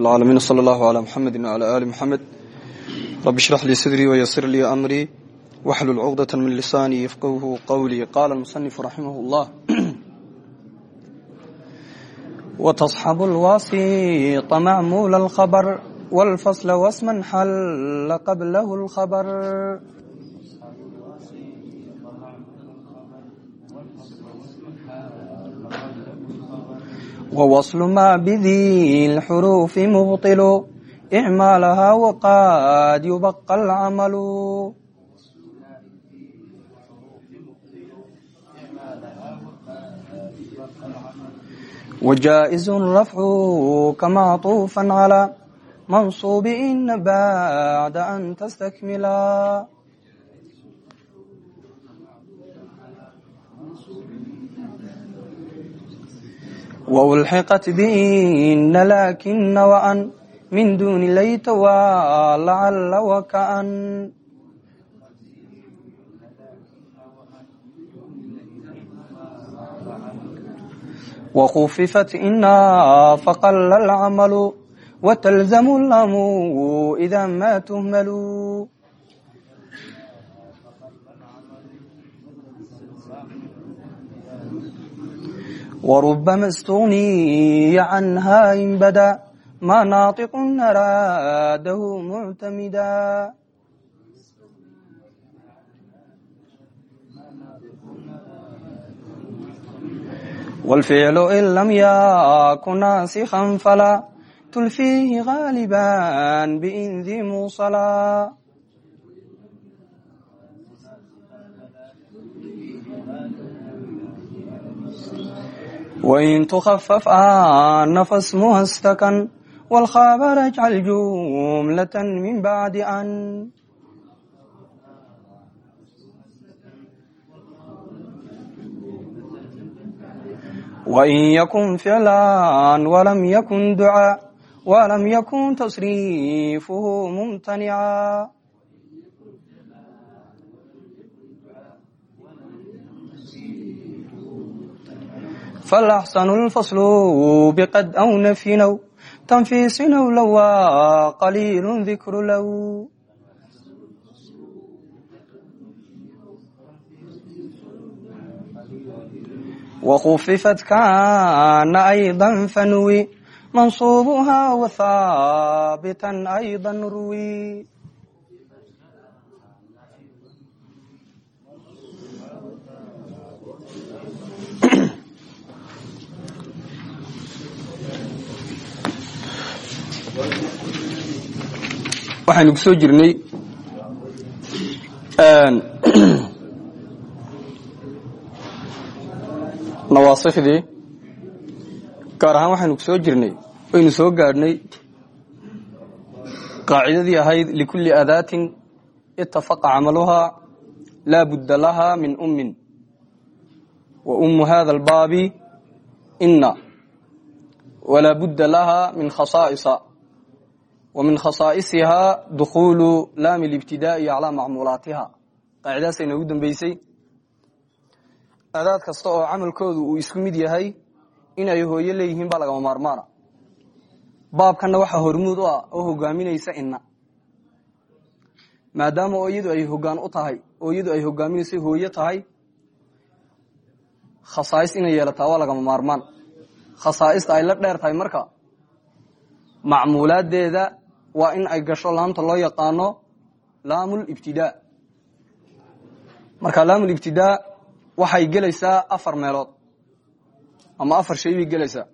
العالمين صلى الله على محمد وعلى آل محمد رب اشرح لي صدري ويسر لي أمري واحلل عقدة من لساني يفقهه قولي قال المصنف رحمه الله وتصحب الواسيط معمول الخبر والفصل واسما حل قبله الخبر ووصل ما بذي الحروف مبطل إعمالها وقد يبقى العمل وجائز الرفع كمعطوفا على منصوب إن بعد أن تستكملا wulxiqat biina laakina waan min duuni layta waa lacala wakaan wkufifat ina faqala lcamalu wtlzamu lamu ida ma tuhmalu وربما استغني عنها إن بدا ما ناطق أراده معتمدا والفعل إن لم يكن ناسخا فلا تلفيه غالبا بإن ذي موصلا wain tukafaf aana fasmuha stakan wlkhabara jcal jumlatan min bacdi an wain yakun ficlan walam yakun ducaa walam yakun tasriifuhu mumtanica فالأحسن الفصل بقد أو نفي أو تنفيس أو لو قليل ذكر لو وخففت كان أيضا فنوي منصوبها وثابتا أيضا روي waxaynu ku soo jirnay nawaasikhdii gaar ahaan waxaynu ku soo jirnay waynu soo gaadhnay qaacidadii ahayd likulli adaatin itafaqa camaluhaa laa budda laha min ummin. Wa ummu hada albaabi inna. Walaa budda laha min khasaa'isa min khasaaisiha dukuulu laami libtidaai calaa macmuulaatiha qaacidaaasayna ugu dambeysay adaad kasta oo camalkoodu uu isku mid yahay inay hooyo leeyihiin baa lagama maarmaana baabkana waxaa hormuud u ah oo hogaaminaysa inna maadaama ooiyadu ay hogaan u tahay ooiyadu ay hogaaminayso hooyo tahay khasaais inay yeelataa waa lagama maarmaan khasaaista ay la dheer tahay marka macmuulaadeeda waa in ay gasho laamta loo yaqaano laamulibtidaa marka laamulibtidaa waxay gelaysaa afar meelood ama afar shay bay gelaysaa.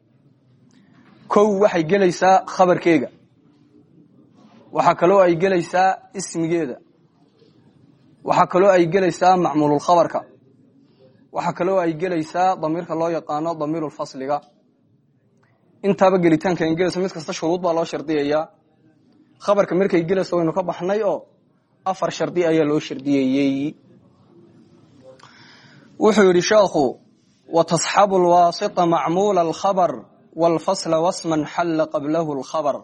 Kow waxay gelaysaa khabarkeega. Waxaa kaloo ay gelaysaa ismigeeda. Waxaa kaloo ay gelaysaa macmuululkhabarka waxaa kaloo ay gelaysaa damiirka loo yaqaano damiirulfasliga intaaba gelitaanka ay gelayso mid kasta shuruud baa loo shardiyayaa khabarka markay gelayso waynu ka baxnay oo afar shardi ayaa loo shardiyeyey. Wuxuu yidhi sheekhu watasxabu lwaasita macmuula alkhabr wاlfasla wasman xalla qablahu اlkhabr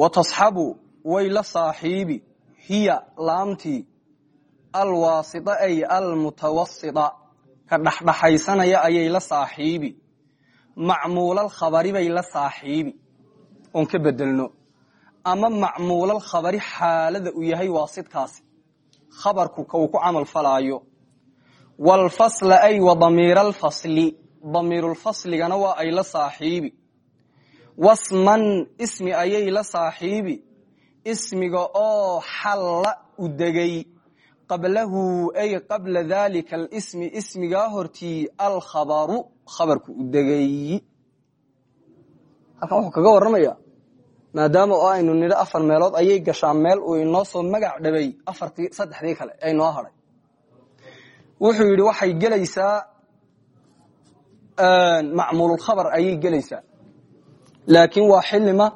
watasxabu way la saaxiibi hiya laamtii alwaasita ay almutawasita ka dhexdhexaysanaya ayay la saaxiibi. Macmuulal khabari bay la saaxiibi. Oon ka bedelno ama macmuulal khabari xaalada uu yahay waasidkaasi khabarku ka uu ku camal falaayo. Wlfasla ay wa damiira alfasli damiirulfasligana waa ay la saaxiibi. Wasman ismi ayay la saaxiibi. Ismiga oo xalla u degay. Qablahu ay qabla dalika alismi ismigaa hortii alkhabaru khabarku u degay. Halkan wuxuu kaga warramaya maadaama oo aynu nidho afar meelood ayay gashaa meel uu inoo soo magac dhabay afartii saddexdii kale ee inoo hadhay. Wuxuu yidhi waxay gelaysaa macmuululkhabar ayay gelaysaa. Laakiin waa xilima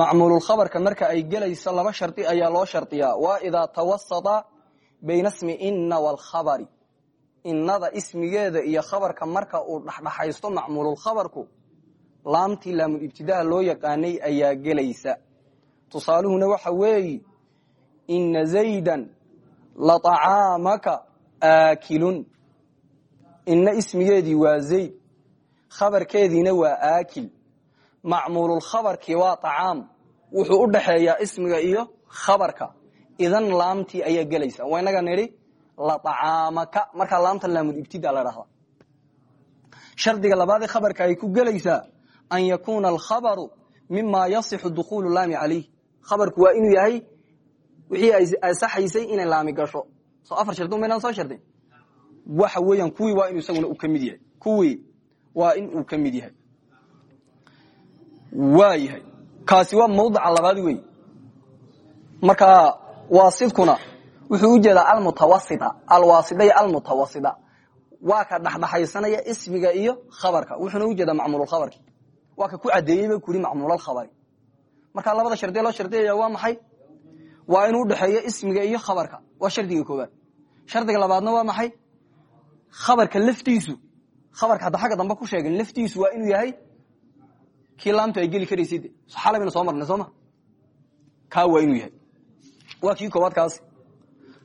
macmuululkhabarka marka ay gelayso laba shardi ayaa loo shardiyaa waa idaa tawasata bayna smi inna waalkhabari innada ismigeeda iyo khabarka marka uu dhexdhexaysto macmuululkhabarku laamtii laamulibtidaa loo yaqaanay ayaa gelaysa. Tusaaluhuna waxa weeyi ina zaydan laطacaamaka aakilun. Inna ismigeedii waa zayd khabarkeediina waa aakil. Macmuululkhabarkii waa acaam wuxuu u dhaxeeyaa ismiga iyo khabarka. Idan laamtii ayaa gelaysa. Waa inaga nidhi laطacaamaka markaa laamta laamulibtida la dhahda shardiga labaadee khabarka ay ku gelaysaa an yakuuna alkhabaru mima yasixu dukuulu laami calayh khabarku waa inuu yahay wixii ay asaxaysay inay laami gasho. Soo afar shardi maynaan soo shardin waxa weeyaan kuwii waa inuu isaguna uu ka yahay. Kuwii waa in uu ka mid yahay. Waa yahay. Kaasi waa mawdica labaad wey markaa waasidkuna wuxuu u jeedaa almutawasita alwaasida iyo almutawasida. Waa ka dhexdhexaysanaya ismiga iyo khabarka. Wuxuuna u jeedaa macmuululkhabarki waa ka ku cadeeyey ba kuri macmuulalkhabari marka labada shardiya loo shardiyaya waa maxay? Waa inuu udhexeeyo ismiga iyo khabarka. Waa shardiga koobaad shardiga labaadna waa maxay? Khabarka laftiisu. Khabarka hadda xagga dambe ku sheegin laftiisu waa inuu yahay kii laamtu ay geli karaysid xalay bayna soo marnay sooma kaa waa inuu yahay. Waa kii koobaad kaasi.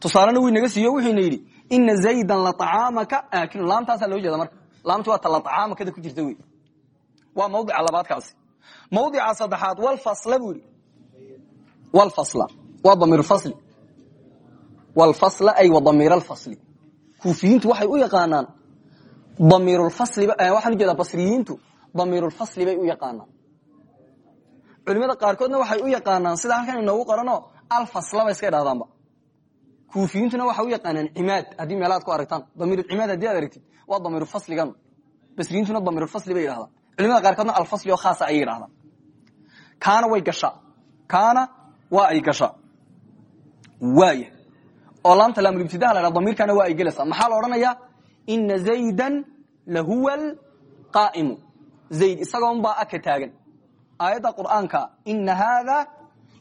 Tusaalena wuu inaga siiyo wuxuuna yidhi ina zaydan laطacaamaka aakilun laamtaasaa loo jeeda marka. Laamtu waa ta laطacaamakada ku jirta wey waa mawdica labaadkaasi. Mawdica saddexaad walfasla buu yidhi walfasla waa damiir fasli. Walfasla ay wa damiir alfasli kuufiyiintu waxay u yaqaanaan damiirulfasliba waxaan u jeedaa basriyiintu damiirulfasli bay u yaqaanaan. Culimada qaarkoodna waxay u yaqaanaan sida halkan inoogu qorano alfasla bay iska idhahdaanba kuufiyintuna waxay u yaqaanaan cimaad haddii meelaad ku aragtaan. Damiircimaad haddii aad aragtid waa damiirufasligan basriyiintuna damiirulfasli bay yidhahdaan culimada qaarkoodna alfasli oo khaasa ayay yidhahdaan kaana way gashaa kaana waa ay gashaa waaya oo laamta laamulibtidaha la ydhaha damiirkana waa ay gelaysaa. Maxaa la odhanayaa? Ina zaydan lahuwa alqaa'imu. Zayd isagoon baa aka taagan. Aayadda qur'aanka ina haada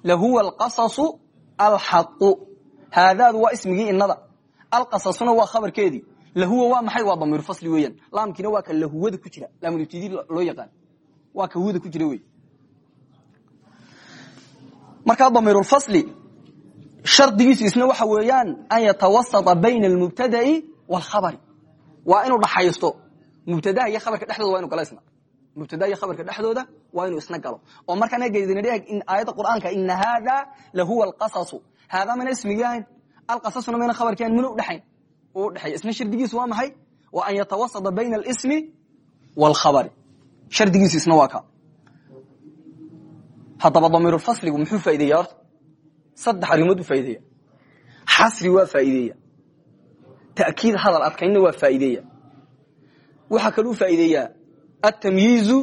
lahuwa alqasasu alxaqu. Haadaadu waa ismigii inada alqasasuna waa khabarkeedii lahuwa waa maxay? Waa damiir fasli weeyaan. Laamkiina waa ka lahuwada ku jira. Laamulibtidi loo yaqaan. Waa ka huwada ku jira wey markaa damiirulfasli shardigiisu isna waxa weeyaan an yatawasata bayna almubtada'i waalkhabari waa inuu dhaxaysto. Mubtadaha iyo khabarka dhexdooda waa inu galo isna mubtadaha iyo khabarka dhexdooda waa inuu isna galo. Oo markaan eegn aayadda qur'aanka ina haada lahuwa alqasasu. Haadaa mana ismigii ahayn alqasasuna mayna khabarki ahayn mana udhexayn u udhexeeya isna shardigiisu waa maxay? Waa an yatawasata bayna alismi waalkhabari shardigiisu isna waa ka. Haddaba damiirulfasligu muxuu faa'ideeya horta? Saddex arrimood buu faa'ideeya xasri waa faa'iideeya ta'kiid hadal adkaynna waa faa'iideeya waxaa kaluu faa'iideeyaa altamyiizu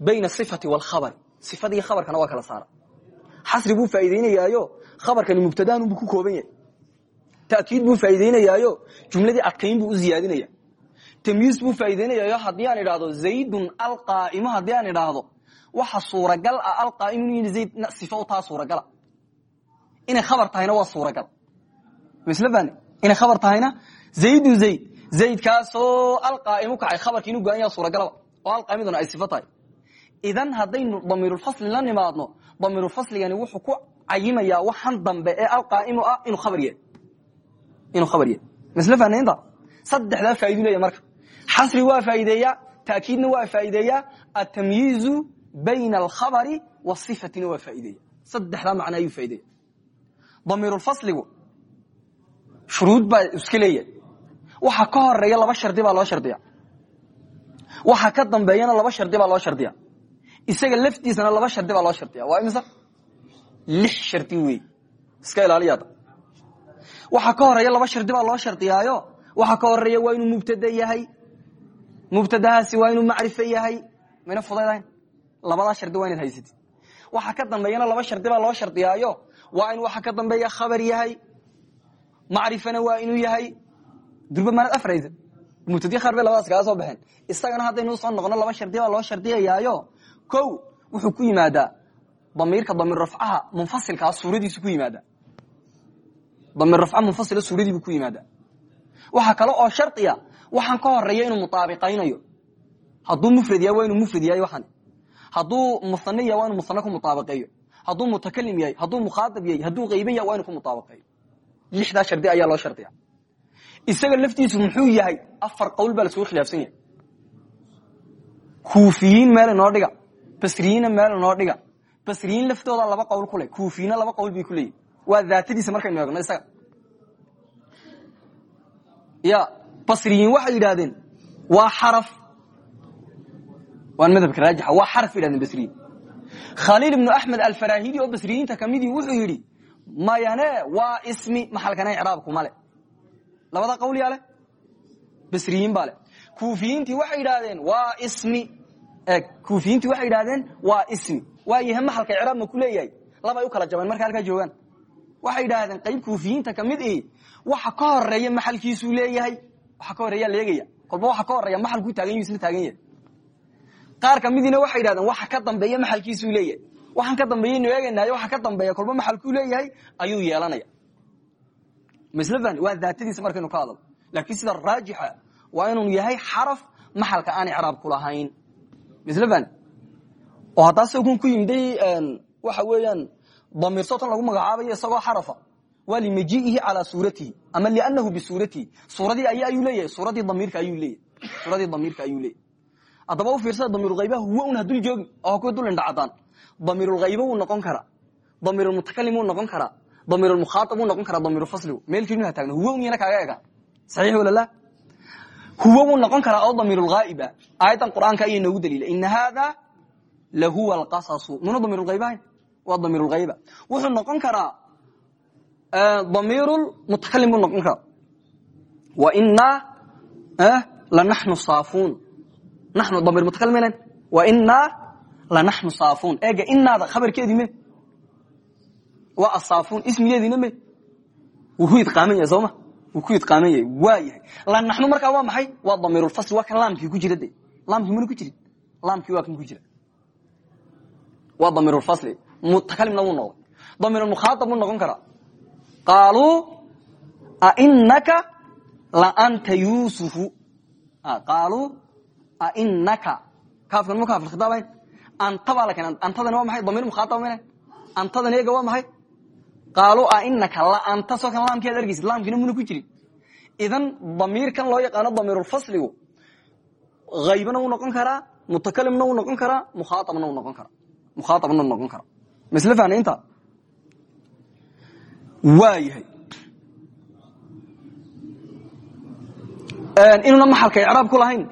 bayna asifati waalkhabari sifadii khabarkana waa kala saara. Xasri buu faa'iideynayaayo khabarkani mubtadaanun buu ku kooban yahay ta'kiid buu faa'iideynayaayo jumladii adkayn buu u ziyaadinaya tamyiiz buu faa'iideynayaayo haddii aan idhaahdo zaydun alqaa'imu haddii aan idhaahdo waxa suuragal ah alqaa'imu in zayd sifo u taa suuragala inay khabar tahayna waa suuragal masl bani khabar tahayna zaydun zayd zaydkaasoo alqaa'imu kacay khabarki inu go-an yaha oo alqaa'imiduna ay sifo tahay idan haddaynu damiirulfasli la nimaadno damiirulfasligani wuxuu ku cayimayaa waxan dambe ee alqaa'imu ah inuu khabar yahay inuu khabar yahay masl fani inta saddexdaa faa'idu leeya marka. Xasri waa faa'iideeyaa ta'kiidna waa faa'iideeyaa atamyiizu bayna alkhabari wasifatina waa faa'ideeya saddexdaa macno ayuu faa'ideeya damiirulfasligu shuruud baa iska waxa ka horreeya laba shardi baa loo shardiya waxa ka dambeeyana laba shardi baa loo shardiya isaga laftiisana laba shardi baa loo shardiya waa imisa? Lix shardi wey iska ilaaliyaada waxa ka horreeya laba shardi baa loo shardiyaayo waxa ka horreeya waa inuu mubtade yahay. Mubtadahaasi waa inuu macrifo yahay. Mayna fudaydahayn labadaa shardi waa inaad haysatid. Waxa ka dambeeyana laba shardi baa loo shardiyaayo waa in waxa ka dambeeya khabar yahay. Macrifana waa inuu yahay. Durba maanad afraysa. Mubtadi khabar bay labadaas kaga soo baxeen. Isagana haddaynu soo noqono laba shardi baa loo shardiyayaayo kow wuxuu ku yimaadaa damiirka damiir rafcaha munfasilkaa suuradiisu ku yimaadaa damiir rafca munfasila suuradiibuu ku yimaadaa. Waxaa kale oo shardiya waxaan ka horreeya inuu mutaabiqaynayo. Hadduu mufrad yahay waa inuu yahay waxan hadduu musane yahay waa inuu ku mutaabaqeeyo hadduu mutakalim yahay hadduu mukhaatab yahay hadduu qaybe yahay waa ku mutaabaqeeyo lixdaa shardi ayaa loo shardiya isaga laftiisu muxuu yahay afar qowl baa lasgu khilaafsan yahay. Kuufiyiin meel inoo dhiga basriyiinna meel inoo dhiga basriyiin laftooda laba qowl ku leh kuufiyiinna laba qowl bay ku leeyihiin waa daatadiisa markaynu eegno isaga. Ya basriyiin waxay yidhahdeen waa xaraf. Waan madhabka raajixa waa xaraf bay yidhahdeen basriyiin. Khaliil ibnu axmed alfarahidi oo basriyiinta kamidii wuxuu yidhi mayane waa ismi maxalkana icraabkuma le. Labada qowl yaa leh basriyiin baa leh kuufiyiintii waxay waa ismi. Eg kuufiyiintii waxay waa ismi. Waa yahay maxalka icraab ma ku leeyahay? Labay u kala jabeen marka halkaa joogaan waxay yidhaahdeen qayb kuufiyiinta ka mid ihi waxa ka horreeya maxalkiisuu leeyahay. Waxa ka horreeya leegaya. Kolba waxa ka horreeya maxalkuu taagan yahu isna taagan yahay. Qaar kamidiina waxay yidhahdeen waxa ka dambeeya maxalkiisuu leeyahay. Waxaan ka dambeeyaynu eegaynaayo waxa ka dambeeya kolba maxalkuu leeyahay ayuu yeelanaya. Maslafan waa daatadiisa markaynu ka hadalno laakiin sida raajixa waa inuu yahay xaraf maxalka aan icraab ku lahayn oo haddaa sokun ku yimday waxa weeyaan damiir sootan lagu magacaabayo isagoo xarafa waa limajiihi calaa suuratihi ama lianahu bisuuratihi suuradii ay ayuu leeyahay suuradii damiirka ayuu leeyahay suuradii damiirka ayuu leeyahay haddaba u fiirsada damiirulhaybaha huwa un hadul joogi oo kuwa dul indhacadaan damiirulhayba wuu noqon karaa damiirulmutakalim wuu noqon karaa damiirulmukhaaab wuu noqon karaa damiirulfasligu meel kelima ha taagna huwa un yana kaaga ega saxiix wala la huwa wuu noqon karaa oo damiirulghaa'iba aayaddan qur'aanka ayay noogu daliila ina haada lahuwa alqasasu muna waa damiirulhayba wuxuu noqon karaa damiirulmutakalim buu noqon karaa. Wa inaa lanaxnu saafuun. Naxnu damiir mutakalim len wa inaa lanaxnu saafuun. Eega inaada khabarkeedii me waa asaafuun ismigeediina me wuu ku idqaaman sooma wuu ku idqaaman yahay waa yahay. Lanaxnu waa maxay? Waa damiirulfasli waa kan laamkii ku jira de laamkii ku jirin laamkii waa kan ku jira waa damiirulfasli mutakalimna wuu noqday damiirulmukhaaab wuu noqon karaa qaaluu ainaka laanta yusufu qaaluu ainaka kaafkan ma kaaf khitaabayn anta baa la keenay antadani waa maxay damiir mukhaatab mayna antadan eega waa maxay qaaluu ainaka laanta soo kan laamkeed argeysid laamkiina muna ku jirin idan damiirkan loo yaqaano damiirulfasligu haybana wuu noqon karaa mutakalimna wuu noqon karaa mukhaaabna wuu noqon karaa mukhaaabna wuu noqon karaa masle fahna inta waa yahay. Inuuna maxalka icraab ku lahayn?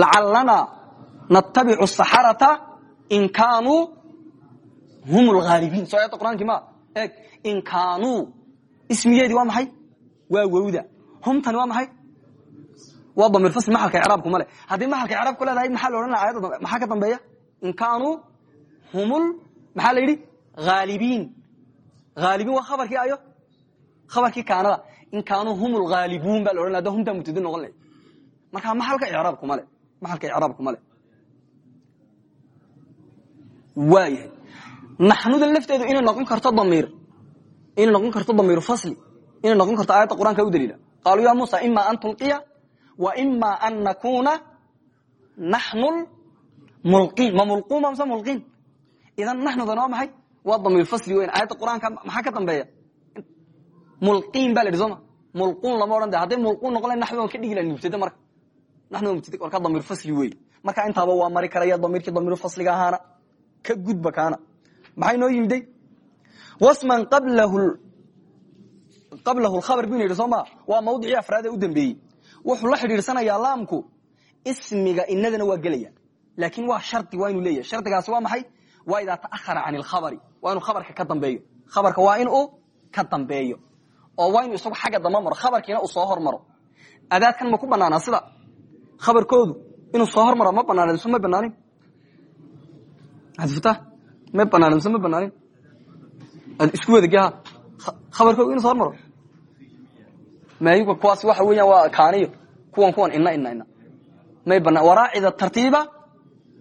Lacalana natabicu saxarata in kaanuu hum lhaalibiin aayadda quraankii ma eeg. In kaanuu ismigeedii waa maxay? Waa wowda humtani waa maxay? Waa damiir fasl maxalka icraabku ma le haddii maxalka icraab ku leedahay maxaa la odhan laha ayadda maxaa ka dambeeya? In kaanuu humul maxaa la yidhi? Haalibiin haalibiin waa khabarkii ayo khabarkii kaanada. In kaanuu hum lhaalibuun baa la odhan laha da humtaa mubtadi noqon leh. Markaa maxalka icraabkuma le maxalka icraabkuma le waa yahay. Naxnuda lafteedu inay noqon karto damiir. Inay noqon karto damiiru fasli. Inay noqon karto aayadda qur'anka u daliila. Qaaluu ya muusa ima an tulqiya wa ima an nakuna naxnu mulqiin. Ma mulquuma mise mulqiin idan naxnudan waa maxay waa damiir fasli weyn aayadda qur'aanka maxaa ka dambeeya mulqiin ba la yidhi sooma mulquun lama odhan de hadday mulquun noqon lahay naxwi waan ka dhigi lahay mubtade marka naxwi waa mubtade warka damiir fasli wey marka intaaba waa mari karaya damiirkii damiiru fasliga ahaana ka gudba kaana maxay noo yimiday wasman qablahu lkhabar binu yidhi soo maa waa mawdicii afraad ee u dambeeyey wuxuu la xidhiidsanayaa laamku ismiga inadana waa gelaya laakiin waa shardi waa inuu leeyahay shardigaasi waa maxay waa idaa can ilkhabari waa inuu khabarka ka dambeeyo. Khabarka waa in ka dambeeyo. Oo waa inuu isagu xagga damba maro. Khabarkiina uu soo hormaro. Adaadkan ma ku banaanaa sida? Khabarkoodu inuu soo hormaro ma banaanin mise ma banaanin adfta ma banaanin mise ma banaanin isku wadageha khabarkoodu inuu soo hormaro? Mayuga kuwaas waxa weeyaan waa kaaniyo. Kuwan kuwan ina ina ina may banaan waraacida tartiiba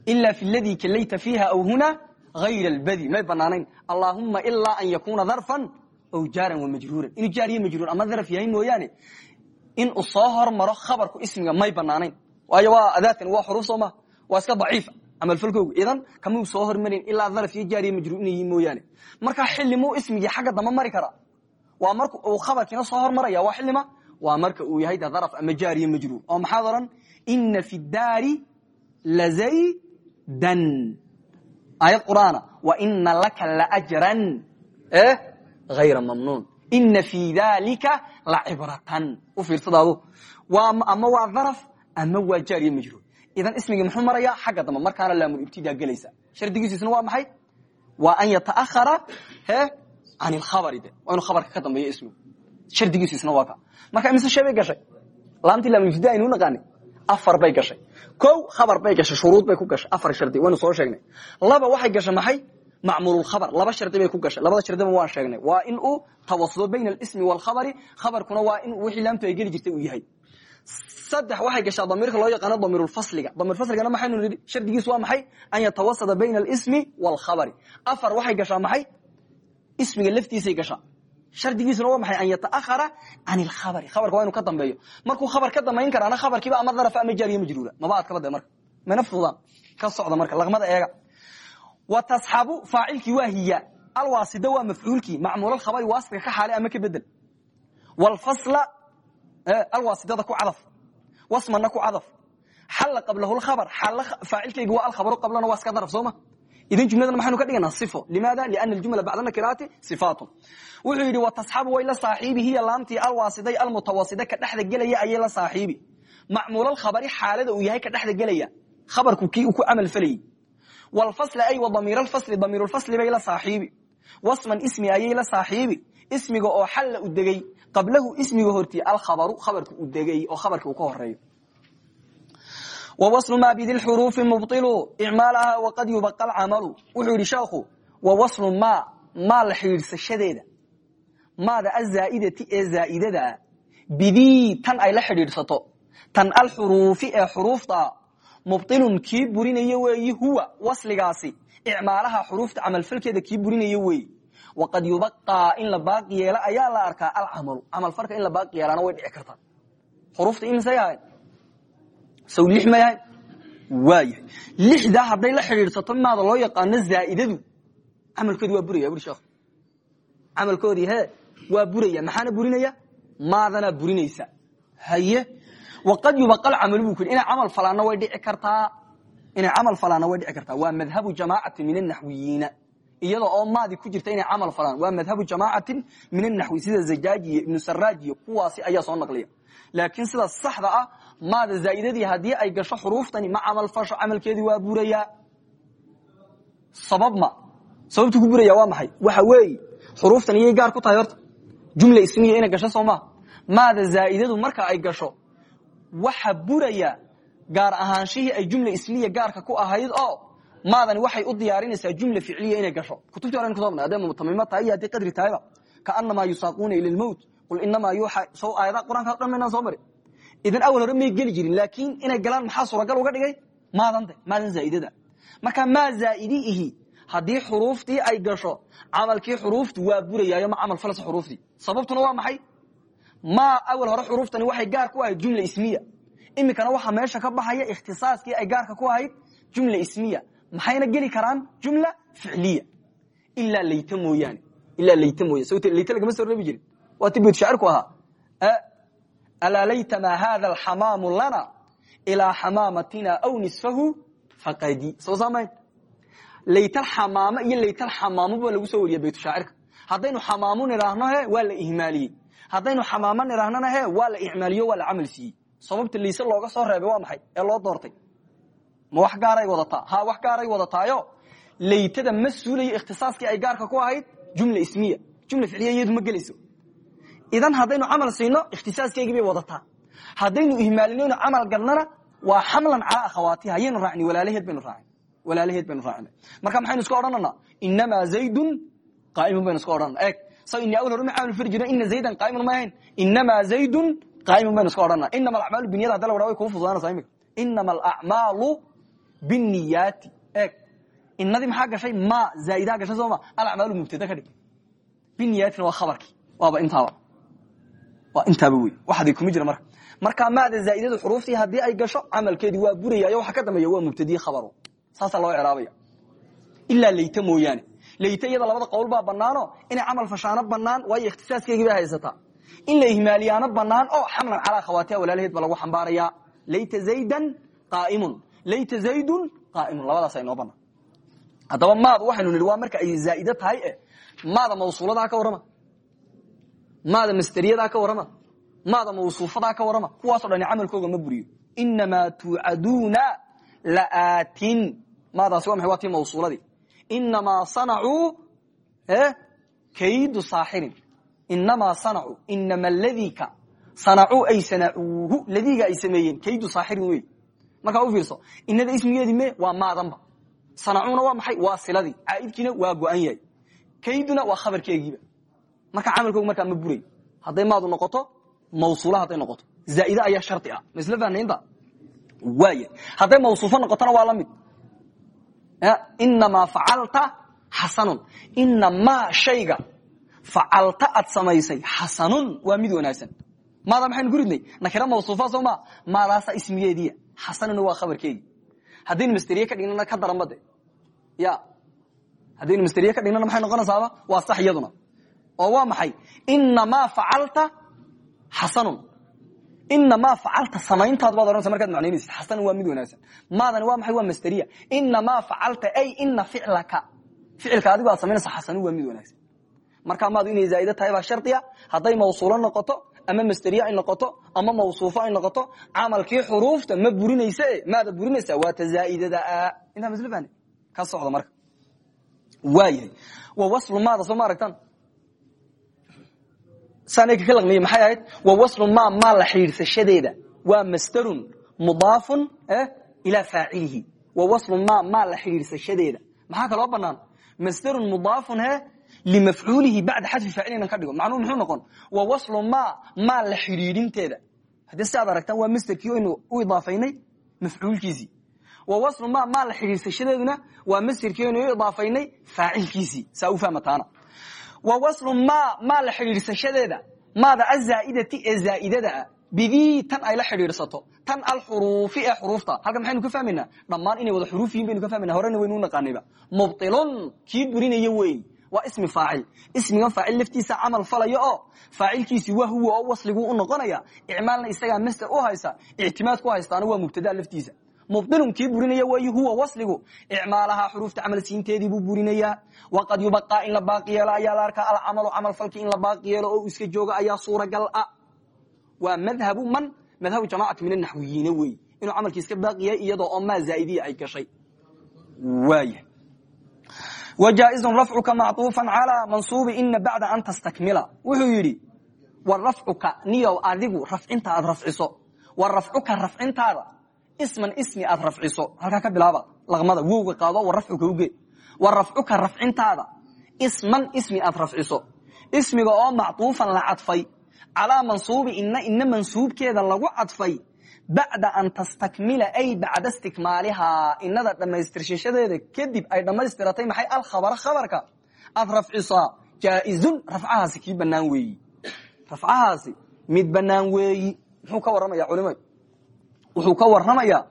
ila fi ladi kalayta fiiha aw huna hayra albadi may banaanayn allahuma ilaa an yakuna darfan aw jaaran wamajruuran inuu jaar majruur ama daraf yahay mooyaane in uu soo hormaro khabarku ismiga may banaanayn waayo waa adaadkan waa xuruuf soo ma waa iska daciifa camalfalkoogu idan kamuu soo hormarin ilaa daraf iyo jaar majruur inay yihiin mooyaane markaa xillimuu ismigii xagga damba mari karaa waa marka uu khabarkiina soo hormaraya waa xilima waa marka uu yahay daraf ama jaar majruur oo maxaad oran ina fi daari lazaydan aayad qur'aana wa ina laka laajran ayra mamnuun ina fi dalika lacibratan u fiirsadaadu ama waa daraf ama waa jaar iyo majruur idan ismigii muxuu marayaa xagga dambe. Markaana laamulibtidaa gelaysa. Shardigiisiisna waa maxay? Waa an yataahara can ilkhabari de. Waa inuu khabarka ka dambeeyo ismigu. Shardigiisiisna waa ka. Marka imise shee bay gashay? Laamtii laamulibtida aynu naqaanay afar bay gashay. Ko khabar bay gashay shuruud bay ku gashay. Afar shardi waynu soo sheegnay. Laba waxay gashay maxay? Macmuululkhabar laba shardi bay ku gashay. Labada shardiba waan sheegnay. Waa in uu tawasudo bayna alismi waalkhabari khabarkuna waa in wixii laamtu ay geli jirtay uu yahay. Saddex waxay gashaa damiirka loo yaqaano damiirulfasliga damiirfasligana maxaynu nidhi shardigiisu waa maxay? An yatawasada bayna alismi waalkhabari afar waxay gashaa maxay? Ismiga laftiisay gashaa shardigiisuna waa maxay an yataahara can ilkhabari khabarka waa inu ka dambeeyo. Markuu khabar ka dambayn karaana khabarkiiba ama darafa ama jaariyo majruura maba adkaba de marka. Mana fududaan ka socda marka laqmada eega. Wa tasxabu faacilkii waa hiya. Alwaasida waa mafcuulkii. Macmuulalkhabari waasfiga ka xaale ama ka bedel. Wlfasla alwaasidada ku cadaf. Wasmana ku cadaf. Xalla qablahu lkhabar xalla faacilkayga waa alkhabaru qablana waa iska daraf sooma idan jumladan maxaynu ka dhiganaa sifo. Limaada? Liana aljumla bacda nakiraati sifaatun. Wuxuu yidhi wa tasxabu way la saaxiibi hiya laamtii alwaasiday almutawasida ka dhexda gelaya ayay la saaxiibi. Macmuulalkhabari xaalada uu yahay ka dhexda gelaya. Khabarku kii uu ku camal falayey. Wlfasla ay wa damiiralfasli damiirulfasli bay la saaxiibi. Wasman ismi ayay la saaxiibi. Ismiga oo xalla u degey qablahu ismiga hortii alkhabaru khabarka u degey oo khabarkii uu ka horeeyo wwaslu ma bidi xuruufi mubطilu icmaalaha waqad yubaqa alcamalu wuxuu yidhi sheekhu wawaslu ma maa la xidhiidhsashadeeda maada azaaidati ee zaa'idadaa bidii tan ay la xidhiidhsato tan alxuruufi ee xuruufta mubطilun kii burinaya weeyi huwa wasligaasi icmaalaha xuruufta camalfalkeeda kii burinaya weeyi waqad yubaqaa in la baaqi yeelo ayaa la arkaa alcamalu camalfalka in la baaqi yeelana way dhici kartaa xuruufta imisay ahayn saw lix may ahayn waayahay lixdaa hadday la xidhiidhsato maada loo yaqaano zaa'idadu. Camalkoodii waa buraya buri sheekh. Camalkoodii he waa buraya. Maxaana burinaya? Maadanaa burinaysa. Haye. Waqad yubaqa alcamalu buu ku yidhi inay way dhici kartaa. Inay camal falaana way dhici kartaa. Waa madhabu jamaacati min annaxwiyiina iyada oo maadi ku jirta inay camal falaan. Waa madhabu jamaacatin min anaxwi sida zajaajiyo ibnu saraajiyo kuwaasi ayaa soo naqliya. Laakiin sida saxda ah maada zaa'idadii haddii ay gasho xuruuftani ma camal fasho camalkeedii waa burayaa sabab ma sababtu ku buraya waa maxay waxa weeye xuruuftan iyay gaar ku tahay horta jumla ismiya inay gasho soo maha maada zaa'idadu marka ay gasho waxa buraya gaar ahaanshihii ay jumla ismiya gaarka ku ahayd oo maadani waxay u diyaarinaysaa jumla ficliya inay gasho kutubtii horen kuso marnay hadday mutamimo tahay iyo haddii qadri tahayba kaanamaa yusaaquuna ila lmowt qul inamaa yuuxa sow aayadaha qur'aanka soo mari idan awal hore may geli jirin laakiin inay galaan maxaa suuragal uga dhigay? Maadante maadan zaa'idada. Marka maa zaa'idi haddii xuruuftii ay gasho camalkii xuruuftu waa burayaayo ma camal falsa xuruuftii. Sababtuna waa maxay? Maa awal hore xuruuftani waxay gaar ku ahayd jumla ismiya. Iminkana waxaa meesha ka baxaya ikhtisaaskii ay gaarka ku ahayd jumla ismiya. Maxayna geli karaan jumla ficliya? Ilaa layt mooyaane. Ilaa layt mooyane sawt layt lagama soo reebi jirin. Waa ti shaacirku ahaa alaa laytama hada alxamaamu lana ilaa xamaamatina aw nisfahu faqadi soo saamayn laytalxamaamo iyo laytalxamaamo baa lagu soo wariya baytushaacirka haddaynu xamaamu nidhaahno he waa la ihmaaliyey haddaynu xamaamo nidhaahnona he waa la icmaaliyo waa camal siiyey sababta layse looga soo reebay waa maxay ee loo doortay ma wax gaaray wadataa ha wax gaaray wadataayo laytada ma suulayo ikhtisaaskii ay gaarka ku ahayd jumla ismiya jumla ficliya ma gelayso idan haddaynu camal siino ikhtisaaskeygi bay wadataa haddaynu ihmaalinayno camal galnana waa xamlan calaa akhawaatiha ayaynu raacni walaalaheed baynu raacin walaalaheed baynu raacina marka maxaynu iska odhanana inamaa zaydun qaa'imun baynu iska odhanana eeg sa ini awal hore ma camal firi jirna zaydan qaa'imun ma ahayn inamaa zaydun qaa'imun baynu iska odhanana inama alacmaalu binyada hadda la wadhaa way kuu fududaanaysaa imika inama alacmaalu binniyaati eeg inadii maxaa gashay ma zaa'idaa gashay sooma alacmaalu mubtada ka dhig biniyaatina waa khabarkii waaba intaaba waa intaaba wey waxadii kuma jira marka markaa maada zaaidadu xuruuftii haddii ay gasho camalkeedii waa buraya waxa ka dambeeya waa mubtadiye khabaro saasaa loo craabaya ilaa layte mooyaane. Layte iyada labada qowl baa banaano inay camal fashaano banaan waayo ikhtisaaskeygii bay haysataa in la ihmaaliyaano banaan oo xamlan calaa khawaatiha walaalaheed ba lagu xambaaraya layta zaydan qaaimun. Layta zaydun qaaimun. Labadaasa inoo banaan haddaba maadu waxaynu nihi waa marka ay zaa'ide maada mawsuuladaa ka warrama maada masteriyadaa ka warrama maada mawsuufadaa ka warrama kuwaasoo dhani camalkooga ma buriyo. Inamaa tuucaduuna laatin maadaasi waa maxay? Waa tii mawsuuladii inamaa sanacuu kaydu saaxirin. Inamaa sanacuu inama ladika sanacuu ay sanacuuhu ladiga ay sameeyeen kaydu saaxirin wey markaa u fiirso inada ismigeedii me waa maadanba. Sanacuuna waa maxay? Waa siladii. Caaidkiina waa go-an yahay. Kayduna waa khabarkeegiiba marka camalkooga markaa ma buray. Hadday maadu noqoto mawsuula hadday noqoto. Zaaide ayaa shardi ah. Ma isla fahnaynta waaya hadday mawsuufo noqotona waa la mid. Inamaa facalta xasanun inamaa shayga. Facalta aad samaysay xasanun waa mid wanaagsan. Maada maxaynu ku ridnay? Mawsuufa soo ma? Maadaasa ismigeediya xasanuna waa khabarkeegi haddaynu masteriye ka dhignana ka daranba de ya. Haddaynu masteriye ka dhignana maxay noqonaysaaba waa sax oo waa maxay? Inamaa facalta xasanun inamaa facalta samayntaad baad ohanaysa markaad macnaynaysid. Xasanun waa mid wanaagsan. Maadani waa maxay? Waa masteriya. Inamaa facalta ay ina ficlaka ficilka adigo aad samaynaysa xasanun waa mid wanaagsan. Markaa maadu inay zaa'ide tahay baa shardiya hadday mawsuulo noqoto ama masteriye ay noqoto ama mawsuufo ay noqoto camalkii xuruufta ma burinayse maada burinaysa waa ta intaa masl ka socda marka. Waayahay wa waslu maada soo ma aragtaan saanayka ka laqmiyey maxay ahayd? Wa waslu ma maa la xidhiidsashadeeda waa masderun mudaafun ilaa faacilihi. Wa waslu ma maa la xidhiidsashadeeda maxaa kaloo banaan masderun mudaafun he limafcuulihi bacda xadfi faacil inan ka dhigo. Macnuhu muxuu noqon? Wa waslu ma maa la xidhiidhinteeda. Haddii si aad aragtaan waa masderkii aynu u idaafaynay mafcuulkiisii. Wa waslu ma maa la fahmataana wa waslu ma maa la xidhiidsashadeeda maada azaaidati ee zaa'idadaa bidii tan ay la xidhiidhsato tan alxuruufi ee xuruufta. Halkan maxaynu ka fahmaynaa dhammaan inay wada xuruuf yihiin baynu ka fahmayna horena waynu naqaanayba mubtilun kii burinaya wey. Waa ismi faacil. Ismigan faacil laftiisa camal falaya oo faacilkiisi waa huwa oo wasliguu u noqonaya. Icmaalna isagaa masder u haysa. Ictimaad ku haystaana waa mubtada laftiisa mubdilun kii burinaya way huwa wasligu icmaalahaa xuruufta camal siinteedii buu burinayaa waqad yubaqaa in la baaqi yeelo ayaa la arkaa alcamalu camal falki in la baaqi oo iska jooga ayaa suuragal ah waa madhabu man madhabu jamacati min anaxwiyiina wey inuu camalkii iska baaqi yahay iyadoo oo maa zaa'idiya ay gashay waaya wjaaizun rafcuka macطuufa calى mansuubi ina bacda an tastakmila wuxuu yidhi wa rafcuka niyow adigu rafcinta aad rafciso wa rafcuka rafcintaada isman ismi aad rafciso. Halkaa ka bilaaba. Laqmada wowga qaado wa rafcuka uge wa rafcuka rafcintaada. Isman ismi aad rafciso. Ismiga oo macطuufan la cadfay. Calaa mansuubi ina ina mansuubkeeda lagu cadfay. Bacda an tastakmila ay bacda istikmaalihaa inada dhammaystirshadeeda kadib ay dhammaystiratay maxay? Alkhabara khabarka. Aad rafcisaa jaaizun rafcahaasi kii banaan weeyi. Rafcahaasi mid banaan weeyi. Muxuu ka warramaya culimadu wuxuu ka warramayaa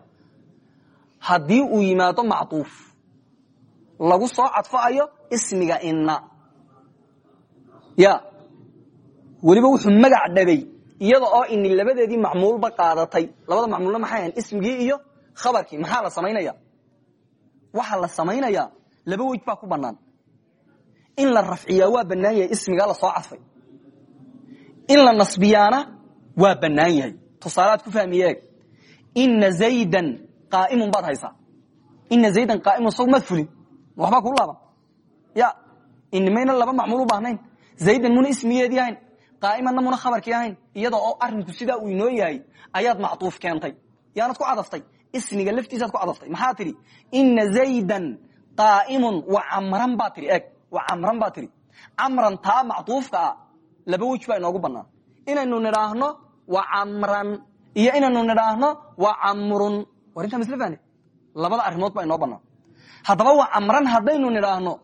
haddii uu yimaado macduuf lagu soo cadfaayo ismiga ina ya weliba wuxuu magac dhabay iyada oo ini labadeedii macmuulba qaadatay. Labada macmuulna maxay ahayn? Ismigii iyo khabarkii. Maxaa la samaynaya waxaa la samaynayaa laba wej baa ku banaan in la rafciyaa waa banaan yahay ismigaa la soo cadfay in la nasbiyaana waa banaan yahay. Tusaalaad ku fahmiye eeg ina zaydan qaaimun baad haysaa. Ina zaydan qaaimun soo maad fulin. Waxbaa kuu laaban ya inimayna laba macmuul u baahnayn. Zaydan muna ismigeedii ahayn qaaimanna muna khabarkii ahayn iyada oo arinku sidaa uu inoo yahay ayaad mactuuf keentay. Yaanad ku cadaftay. Ismiga laftiisaad ku cadaftay. Maxaa tidhi ina zaydan qaaimun wa camran baa eeg. Wa camran baa tihi camran taa mactuufka ah laba wej inoogu banaan inaynu nidhaahno wa camran iyo inaynu nidhaahno wa camrun. War intaa fahne labada arrimood baa inoo banaan haddaba wa camran haddaynu nidhaahno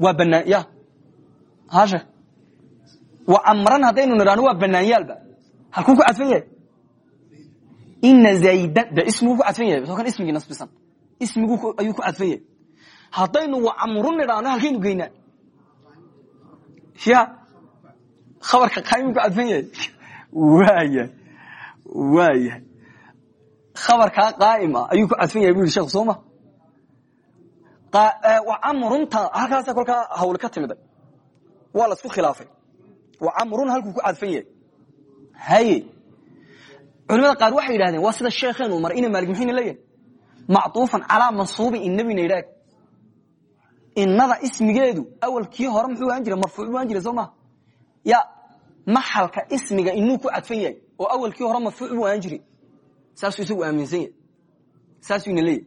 waa banaan ya. Hashe wa camran haddaynu nidhaahno waa banaanyaalba halkuu ku cadfan yahay? Ina zaydan de ismiguu ku cadfan yahay? Soo ismigii nasbisan. Ismigu ayuu ku cadfan yahay. Haddaynu wa camrun nidhaahno halkaynu geynaa. Ya. Khabarka qaayimuu ku cadfan yahay. Waaya waaya khabarkaa qaa'im ah ayuu ku cadfan yahay bu yidhi sheekhu soo ma camrunta halkaasa kolkaa hawl ka timiday waa la isku khilaafay. Wa camrun halkuu ku cadfan yahay. Haye culimada qaar waxay yidhahdeen waa sida sheekheenu maray ina maalik muxuyna leeyahay macطuufan calaa mansuubin inabina yidhaah inada ismigeedu awalkii hore muxuu ahaan jiray marfuuc bu ahaan jiray soo maha ya maxalka ismiga inuu ku cadfan yahay oo awalkii hore marfuuc buu ahaan jiray saasuu isagu aaminsan yahay. Saasuu ina leeyahay.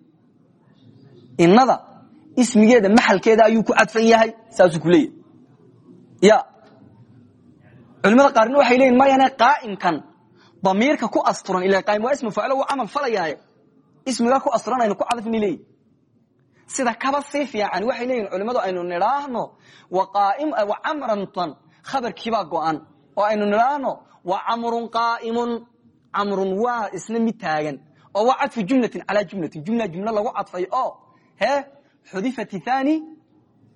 Inada ismigeeda maxalkeeda ayuu ku cadfan yahay saasuu ku leeyahay. Ya culimada qaarna waxay leeyihiin mayane qaa'imkan damiirka ku asturan ila qaim waa ismu faclo wuu camal falayaaye ismiga ku asturan aynu ku cadafni leeyihiin sida kaba sii fiican waxay leeyihiin culimmadu aynu nidhaahno wa camrantan khabarkiibaa go-an oo aynu nidhaahno wa camrun qaa'imun camrun waa isna mid taagan. Oo waa cadfu jumlatin calaa jumlatin jumla jumlo lagu cadfay oo he xudifat thani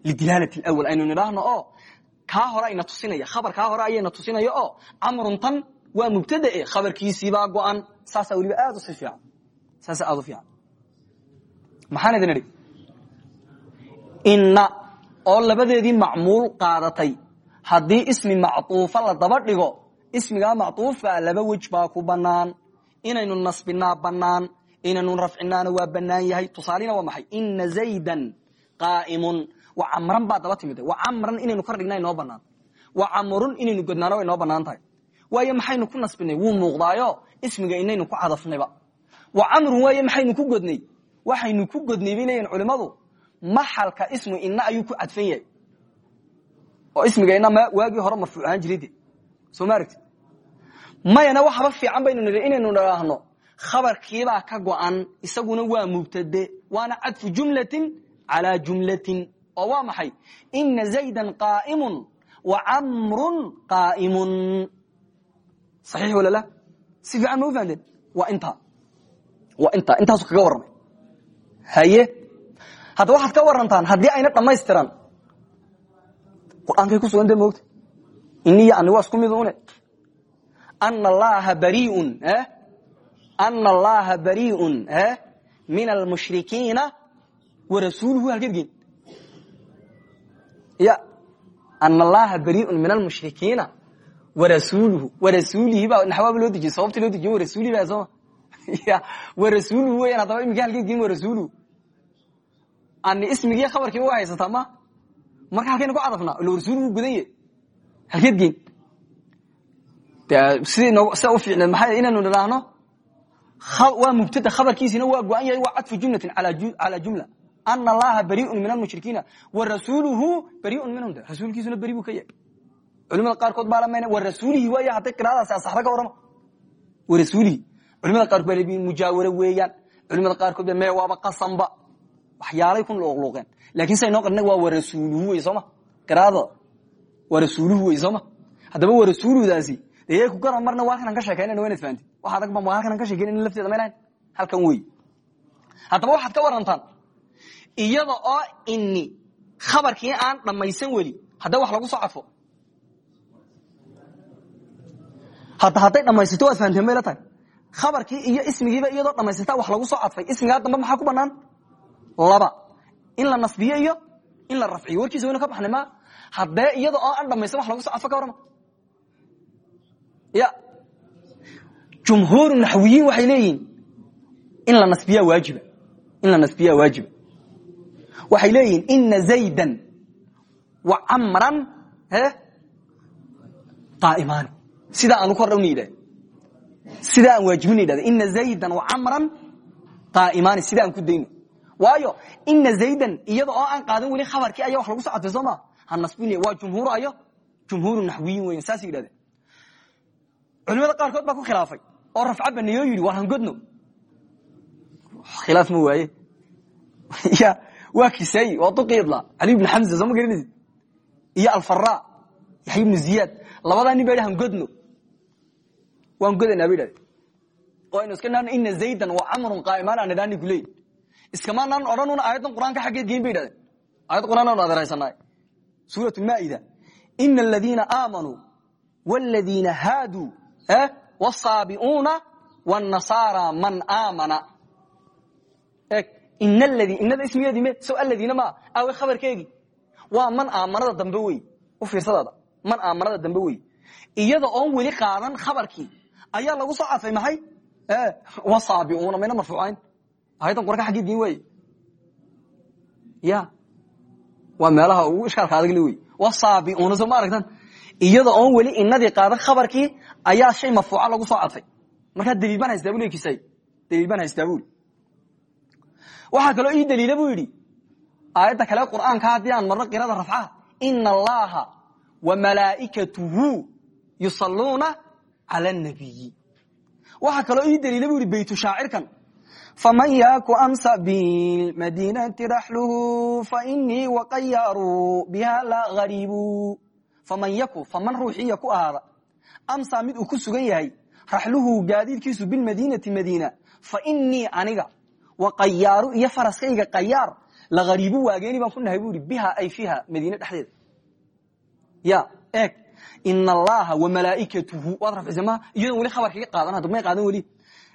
lidilaalati lawal aynu nidhaahno oo kaa hore ayna tusinaya. Khabar kaa hore ayayna tusinaya oo camruntan waa mubtadae khabarkiisiibaa go-an. Saasaa aad usi fiican. Saasa aad u fiican. Maxaan idin inna oo labadeedii macmuul qaadatay. Haddii ismi macطuufa la daba dhigo ismigaa macطuufkaa laba wej baa ku banaan inaynu nasbinaa banaan inaynu rafcinaana waa banaan yahay. Tusaalina waa maxay? Ina zaydan qaa'imun. Wa camran baa daba timida wa camran inaynu kor dhignaa inoo banaan wa camrun inaynu godnaana way inoo bannaan tahay. Waayo maxaynu ku nasbinay? Wuu muuqdaayo. Ismiga inaynu ku cadafnayba. Wa camrun waayo maxaynu ku godnay? Waxaynu ku godnay bay culimmadu. Maxalka ismu ina ayuu ku cadfan yahay. Oo ismiga ina waagii hore marfuuc ahaan jiray de soo ma aragti mayana waxaba fiican baynu inaynu nidhaahno. Khabarkiibaa ka go-an isaguna waa mubtade waana cadfu jumlatin calaa jumlatin oo waa maxay? Ina zaydan qaa'imun wa camrun qaa'imun. Saxiix wala la? Si fiican ma u fahamteen waa intaa waa intaa intaasu kaga warramay. Haye. Hadda waxaad ka warantaan haddii ayna dhammaystiran. Qur'aankay ku sugantee moogta iniyo ani waa isku mid une ana allaha bariun ana allaha bariun min almushrikiina warasuuluhu halkeed geen ya ana allaha bariun min almushrikiina warasuuluhu warasuulihi baa naxwaaba loo dejiyey sababta loo dejiye warasuulihi baa sooma ya warasuuluhu weyan haddaba iminka halkeed geen warasuuluhu ani ismigii khabarkiiba waa haysataa ma marka halkayna ku cadafnaa ila warasuuluhu gudan ye halkeed geen sidaa u fiicneed maxaa inaynu nidhaahno waa mubtada khabarkiisina waa go-an yahay waa cadfu jumlatin calaa jumla. Ana allaha bariun min almushrikiina warasuuluhu bariun minhum. Rasuulkiisuna beri buu ka yahay. Culimada qaarkood baa lamayna warasuulihi waay hadday qiraadaasi asaxda ka warrama warasuulihi culimada qaarkood baa leeyihiin mujaaware weeyaan. Culimada qaarkood ba maya waaba qasanba. Waxyaalay ku luuqluuqeen. Laakin say noo qarnay waa warasuuluhu wey sooma qiraadada warasuuluhu wey sooma haddaba dee ku garan marna waa halkan ka sheekeynayna waa inaad fahanti. Wax adag baan waa halkan ka sheekeynayna lafteeda ma halkan wey. Haddaba waxaad ka warantaan. Iyada oo ini khabarkii aan dhammaysan weli hadda wax lagu soo cadfo hadda hadday dhammaysato waad fahanteen bay khabarkii iyo ismigiiba iyadoo dhammaysata wax lagu soo cadfay ismigaa dambe maxaa ku banaan laba. In la nasbiyo iyo in la rafciyo. Warkiisa waynu ka baxnay haddee iyada oo aan dhamaysan wax lagu socodfo ka warama ya. Jumhuuru naxwiyiin waxay leeyihiin in la nasbiyaa waajiba in la nasbiyaa waajiba. Waxay leeyihiin ina zaydan wa camran he? Qaa'imaani sidaa aanu ku hordhawna yidhahde sidaa aan waajibina yidhahde ina wa camran qaa'imaani sida aan ku dayno. Waayo ina zaydan iyada oo aan qaadan weli khabarkii ayaa wax lagu soo cadfay soo maa ha nasbinaya waa jumhuur ayo? Jumhuuru naxwiyiin weyan saasay yidhahdeen culimada qaarkood baa ku khilaafay oo rafca baneeyo yidhi war hangodno. Khilaaf ma waaye. Ya waa kisaayi waa duqiidla cali ibn xamza soo ma garanaysid iyo alfara yaxya ibnu ziyaad labadaa nin ba yidhi hangodno. Waan godanaa ba yidhahde oo aynu iska nahno ina zaydan wa camrun qaa'imaan aan idhaani ku leeyi iskamanaan odhanuna aayaddan qur'aanka xaggeed geyn bay yidhahdeen. Aayad qur'aan aan adeeraysanaay suurat maa'ida ina aladiina aamanuu waaladiina haaduu wsaabiuuna wnasaara man aamana inada ismigeedii me so aladiina maa awe khabarkeegii waa man aamanada dambe wey u fiirsadaada man aamanada dambe wey iyada oon weli qaadan khabarkii ayaa lagu soo cadfay maxay wasaabiuuna mayna marfuucayn ayadan qurka xaggii diin wey ya waa meelaha ugu ishkaalka adag wey wasaabiuuna soo ma aragtan iyada oon weli inadii qaadan khabarkii ayaa shay marfuuca lagu soo cadfay markaa daliil baan haystaa bul kisay daliil baan haystaa bul waxaa kaloo ii daliila buu yidhi. Aayadda kale qur'aanka haddii aan marno qirada rafcaha. Ina allaha wa malaa'ikatuhu yusalluuna cala annabiyi waxaa kaloo ii daliila buu yidhi beytu shaacirkan faman yaku amsa bilmadinati raxluhu fainii waqayaaru biha la gariibu faman yaku faman ruuxiya ku ahaada amsa mid uu ku sugan yahay raxluhu gaadiidkiisu bilmadiinati madiina fa inii aniga wa qayaaru iyo faraskayga qayaar la hariibu waageeni baan ku nahay bu ihi biha ay fiiha madiine dhexdeeda ya eeg ina allaha wa malaaikatuhu waad rafcisa maha iyadoon weli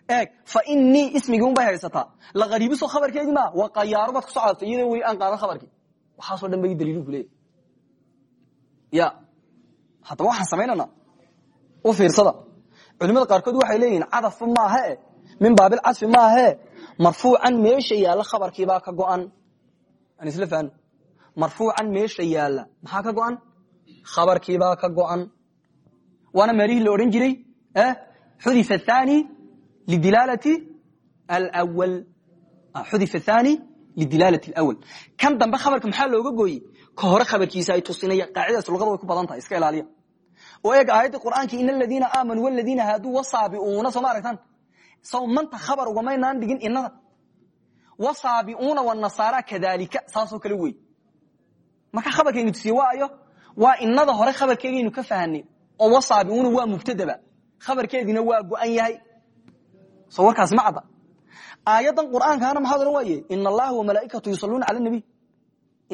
eeg fa inii ismigii un bay haysataa la hariibu soo khabarkeedii maa wa qayaaru baad ku soo caadatay iyadoon weli aan qaadan khabarkii. Waxaasoo dhan bay daliilu ku leeyahy ya haddaba waxaan samaynana u fiirsada. Culimada qaarkood waxay leeyihiin cadaf maahae min baabil cadfi maahae marfuucan meesha yaalla khabarkiibaa ka go'an. Aan isla fahno marfuucan meesha yaalla maxaa ka go'an? Khabarkiibaa ka go'an. Waana meelihii la odhan jiray xudifa athani lidilaalati alwal xudifa athani lidilaalati alawal kan dambe khabarka maxaa looga gooyey ka hore khabarkiisa ay tusinaya qaacidaas luqada way ku badan tahay iska ilaaliya oo eeg aayadda qur'aanki in aladiina aamanuu waladiina haaduu wasaabiuuna soo ma aragtaan saw manta khabar ugamaynaan dhigin inada wasaabiuuna wanasaara kadalika saasoo kale wey marka khabarkaynu tusiye waa ayo waa inada hore khabarkeegaynu ka fahanay oo wasaabiuuna waa soo warkaas ma cadda aayaddan qur'aankaana maxaad odhan waaye ina allaha wamalaa'ikatu yusaluuna cala nabiy.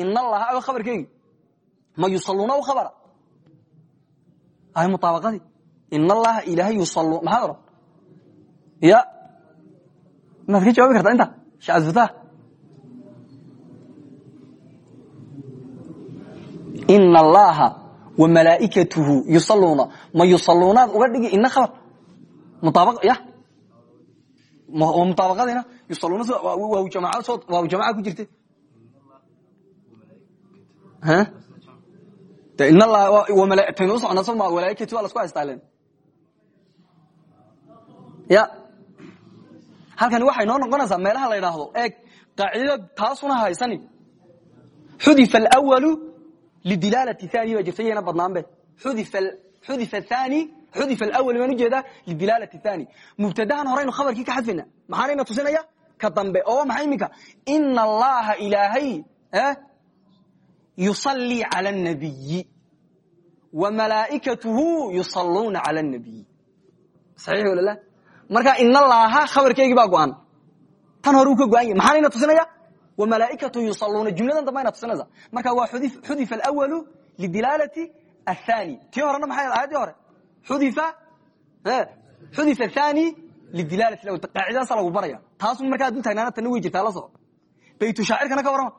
Ina allaha ago khabarkeegi. Ma yusaluuna u khabara. Ay muطaabaqadii in allaha ilaahay yusalu maxaad oran ya. Maad ka jawaabi kartaa inta? Shee cabdilfatah ina allaha wa malaa'ikatuhu yusaluuna ma yusaluunaad uga dhigi ina khabar. Muaaba ya halkani waxay noo noqonaysaa meelaha la idhaahdo eeg qaacidada taasuna haysani. Xudifa alwalu lidilaalati thani baa jirta iyana badnaanbe. Xudifa thani xudifa alawal baan u jeedaa lidilaalati thani mubtadahan horeynu khabarkii ka xadfayna maxaanayna tusinaya? Ka dambe. Oo maxay iminka? Ina allaha ilaahay yusalii cala nabiyi wa malaaikatuhu yusaluuna cala nabiyi saxiix walala marka in allaaha khabarkeygii baa go'an. Tan hore uu ka go'an yahy maxaanayna tusinaya? Wa malaaikatuhu yusaluuna jumladan dambe ayna tusinaysa marka waa xudifa alawalu lidilaalati athani tii horena maxay ahayd? Aayaddii hore lidilaalati awal qaacidadaasa lagu baraya taasu markaa dul taagnaana tanna way jirtaa la soco baytu shaacirkana ka warrama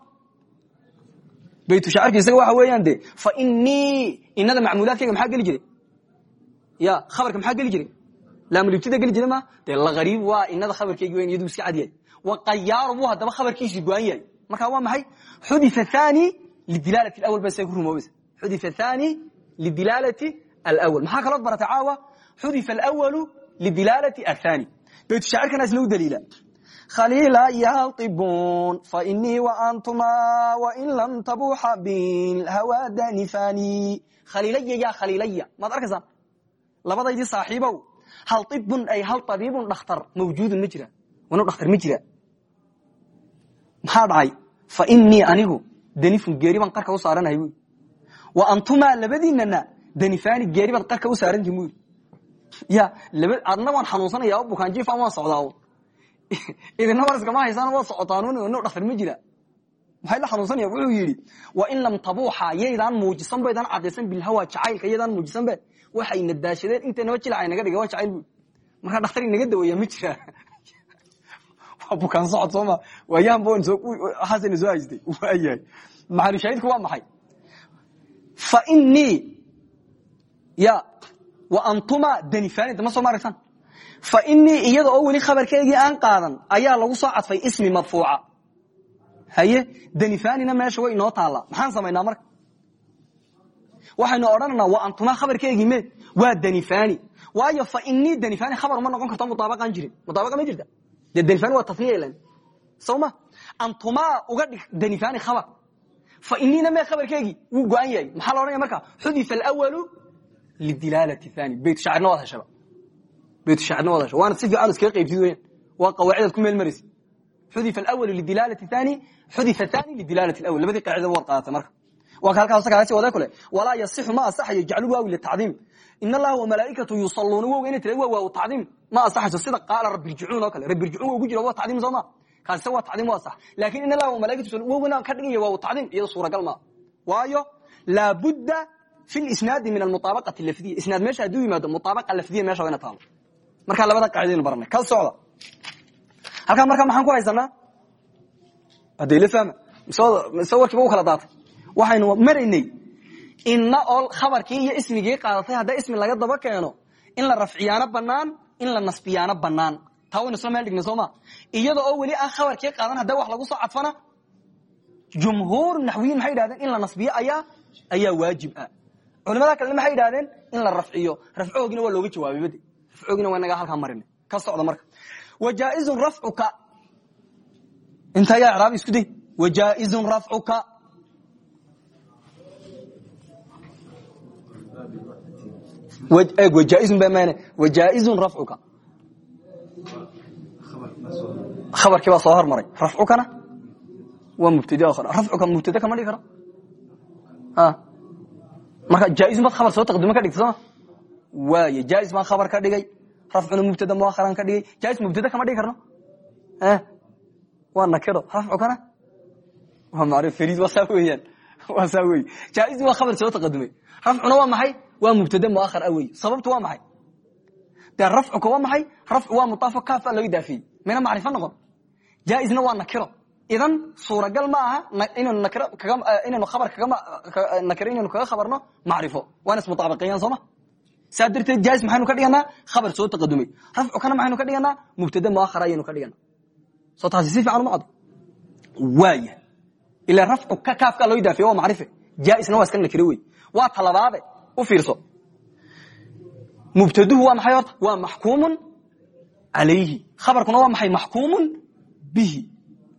baytushaacirka isaga waxa weeyaan de fa inii inada macmuulaadkayga maxaa geli jiray ya khabarka maxaa geli jiray laamulibtida geli jira ma dee lagariib waa inada khabarkeygi weyn iyadu iska cad yahay wa qayaaru buu haddaba khabarkiisii go-an yahay marka waa maxay xudifa thani lidilaalati alawal ba say ku rumoobaysa xudifa thani lidilaalati alawal maxaa kalood baratay caawa xudifa alawalu lidilaalati athani baytushaacirkana isna u daliila khaliila yalibun fainii waantuma wain lam tabuxa bilhawadanifani khaliilaya ya khaliilaya maad arkaysaan labadaydii saaxiibow hal ibun ay hal abiibun dhakhtar mawjuudun ma jira wanu dhakhtar ma jira maxaa dhacay fa inii anigu danifun geeri baan qarka u saaranahay bu wa antumaa labadiinana danifani geeri baad qarka u saaranti bu ya adna waan xanuunsanaya o bukaanjifan waan socdaa idina marskama haysaan waa socotaan no dhakhtar ma jira. Maxay la xanuunsanaya wuxuu yidhi wa in lam tabuuxa yaydaan muujisan ba ydaan cadaysan bilhawa jacaylka yaydaan muujisan be waxayna daashadeen inta naba jilaca naga dhiga waa jacayl bu. Markaa dhakhtar inaga daweeya ma jira. Waa bukaan socod sooma waayahanba xasana soo haystay waayahay maxalushaahidku waa maxay? Fa inii ya antuma danifani dama soo maaragsan fa inii iyada oo weli khabarkeygii aan qaadan ayaa lagu soo cadfay ismi madfuuca. Haye danifanina meesha way inoo taallaa maxaan samaynaa marka? Waxaynu odhananaa wa antuma khabarkeygii me waa danifani waayo fa inii danifani khabar uma noqon karto mudaabaqaan jirin. Mudaabaqa ma jirta? Danifani waa tasniya ilan soma antumaa uga dhig danifani khabar. Fa iniina mee khabarkeygii wuu go-an yahay. Maxaa la odhanaya marka? Xudifa alawalu lidilaalati thani bayt shaacirna waad heshaba bayt shaacirna waad hesha waana si fiican iskaga qaybtid waa qawaacidaad ku meel maraysa xudifa alawalu lidilaalati thani xudifa thani lidilaalati alawal labadii qaacidaba waad qaadatay marka waa ka halkaas kaasi wada kule walaa yasixu ma asaxayo jaclu waawi litacdiim in allaha wamalaa'ikatu yusalluuna wowga inay tira waa waaw tacdiim ma asaxayso sida qaala rabbirjicuun oo kale rabbirjicuun waa ugu jira waa tacdiim sooma kaasise waa tacdiim waa sax laakin in allaha wamalaa'ikatu wowgana ka dhigaya waaw tacdiim iyado suuragal maa waayo laabudda fi lisnaadi min almuطaabaqati lafdiya isnaad meesha hadduu yimaado muطaabaqa lafdiya meesha ina taalo markaa labada qaacidaynu baranay ka socda halkaa markaa maxaan ku haysanaa hadayla fahma mise warkiiba u kala daatay waxaynu maraynay inna oo khabarkii iyo ismigii qaadatay hadda ismi laga daba keeno in la rafciyaano banaan in la nasbiyaano banaan taa waynu isla meel dhignay sooma iyada oo weli aan khabarkii qaadan hadda wax lagu soo cadfana jumhuur naxwiyiin maxay yidhahdeen in la nasbiyo ayaa ayaa waajib ah culimada kalena maxay yidhahdeen in la rafciyo. Rafcoogina waa looga jawaabay bade rafcoogina waa inagaa halkaa marinay ka socda marka. Wajaaizun rafcuka. Inta ayaa icraabi isku day. Wajaaizun rafcuka. Wajaaizun ba maan wajaaizun rafcuka. Khabarkii baa soo hormaray. Rafcukana? Waa mubtadi rafcuka mubtada kama dhigi karo marka jaaizun baad khabar soo taqdimo ka dhigta sooma waay jaaiz baan khabar ka dhigay rafcuna mubtada muakharan ka dhigay. Jaaiz mubtada kama dhigi karno? Waa nakiro rafcukana waa macrif fariid waa saa weeyaan. Waa saa wey khabar soo taqadumay. Rafcuna waa maxay? Waa mubtade muahar ah wey sababtu waa maxay? Dee rafcuka waa maxay? Rafcu waa mudaafo kaafa loo idaafiyey mina macrifo noqon. Jaaizna waa nakiro idan suuragal ma aha inaynu inaynu khabar kaga khabarno macrifo. Waana ismutaabaqeeyaan sooma? Saa darteed jaa'iz maxaynu ka dhiganaa? Khabar soo taqadumay. Rafcukana maxaynu ka dhiganaa? Mubtade muahar ayaynu ka dhiganaa. Soo taasi si fiican uma cado waaya ilaa rafcu ka kaafka loo idaafiye waa macrife. Jaaisna waa iska nakiro wey waa talabaade u fiirso. Mubtaduhu waa maxay horta? Waa maxkuumun alayhi. Khabarkuna waa maxay? Maxkuumun bihi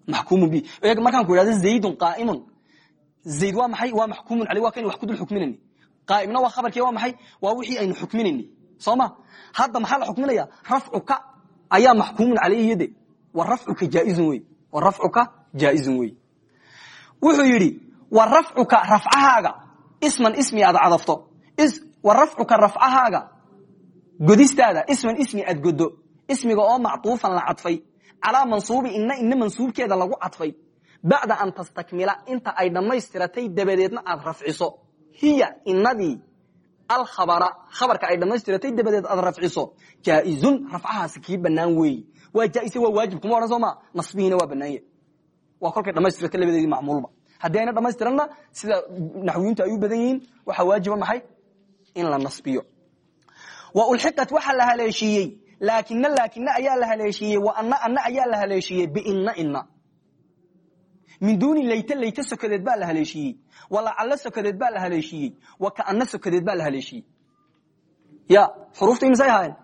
maxkuumun bihi eeg markaan ku idhahdo zaydun qaa'imun zayd waa maxay waa maxkuumun alayh waa kaynu wax ku dul xukminayni qaa'imna waa khabarkii waa maxay waa wixii aynu xukminayni soo hadda maxaa la xukminaya rafcuka ayaa maxkuumun alayhi de wa rafcuka jaaizun wey wa rafcuka jaaizun wey wuxuu yidhi wa rafcuka rafcahaaga isman ismi aad cadafto wa rafcuka rafcahaaga godistaada isman ismi aad godo ismiga oo macطuufan la cadfay calaa mansuubi ina ina mansuubkeeda lagu cadfay bacda an tastakmila inta ay dhammaystiratay dabadeedna aad rafciso. Hiya inadii alkhabara khabarka ay dhammaystiratay dabadeed aad rafciso. Jaaizun rafcahaasi kii banaan weeyi. Waa jaaise waa waajib kuma odhan soo ma? Nasbihiina waa banaanya waa kolkay dhamaystirata labadeedii macmuulba. Haddii ayna dhamaystiranna sida naxwiyintu ay u badan yihiin waxaa waajiba in la nasbiyo. Wa ulxiqat waxa la haleeshiiyey laakina laakina ayaa la haleeshiiyey ana ana ayaa la haleeshiiyey biina ina min duuni layte layte sokadeed baa la haleeshiiyey walacallo sokadeed baa la haleeshiiyey wa kaana sokadeed baa la haleeshiiyey ya xuruufta imisay ahaayeen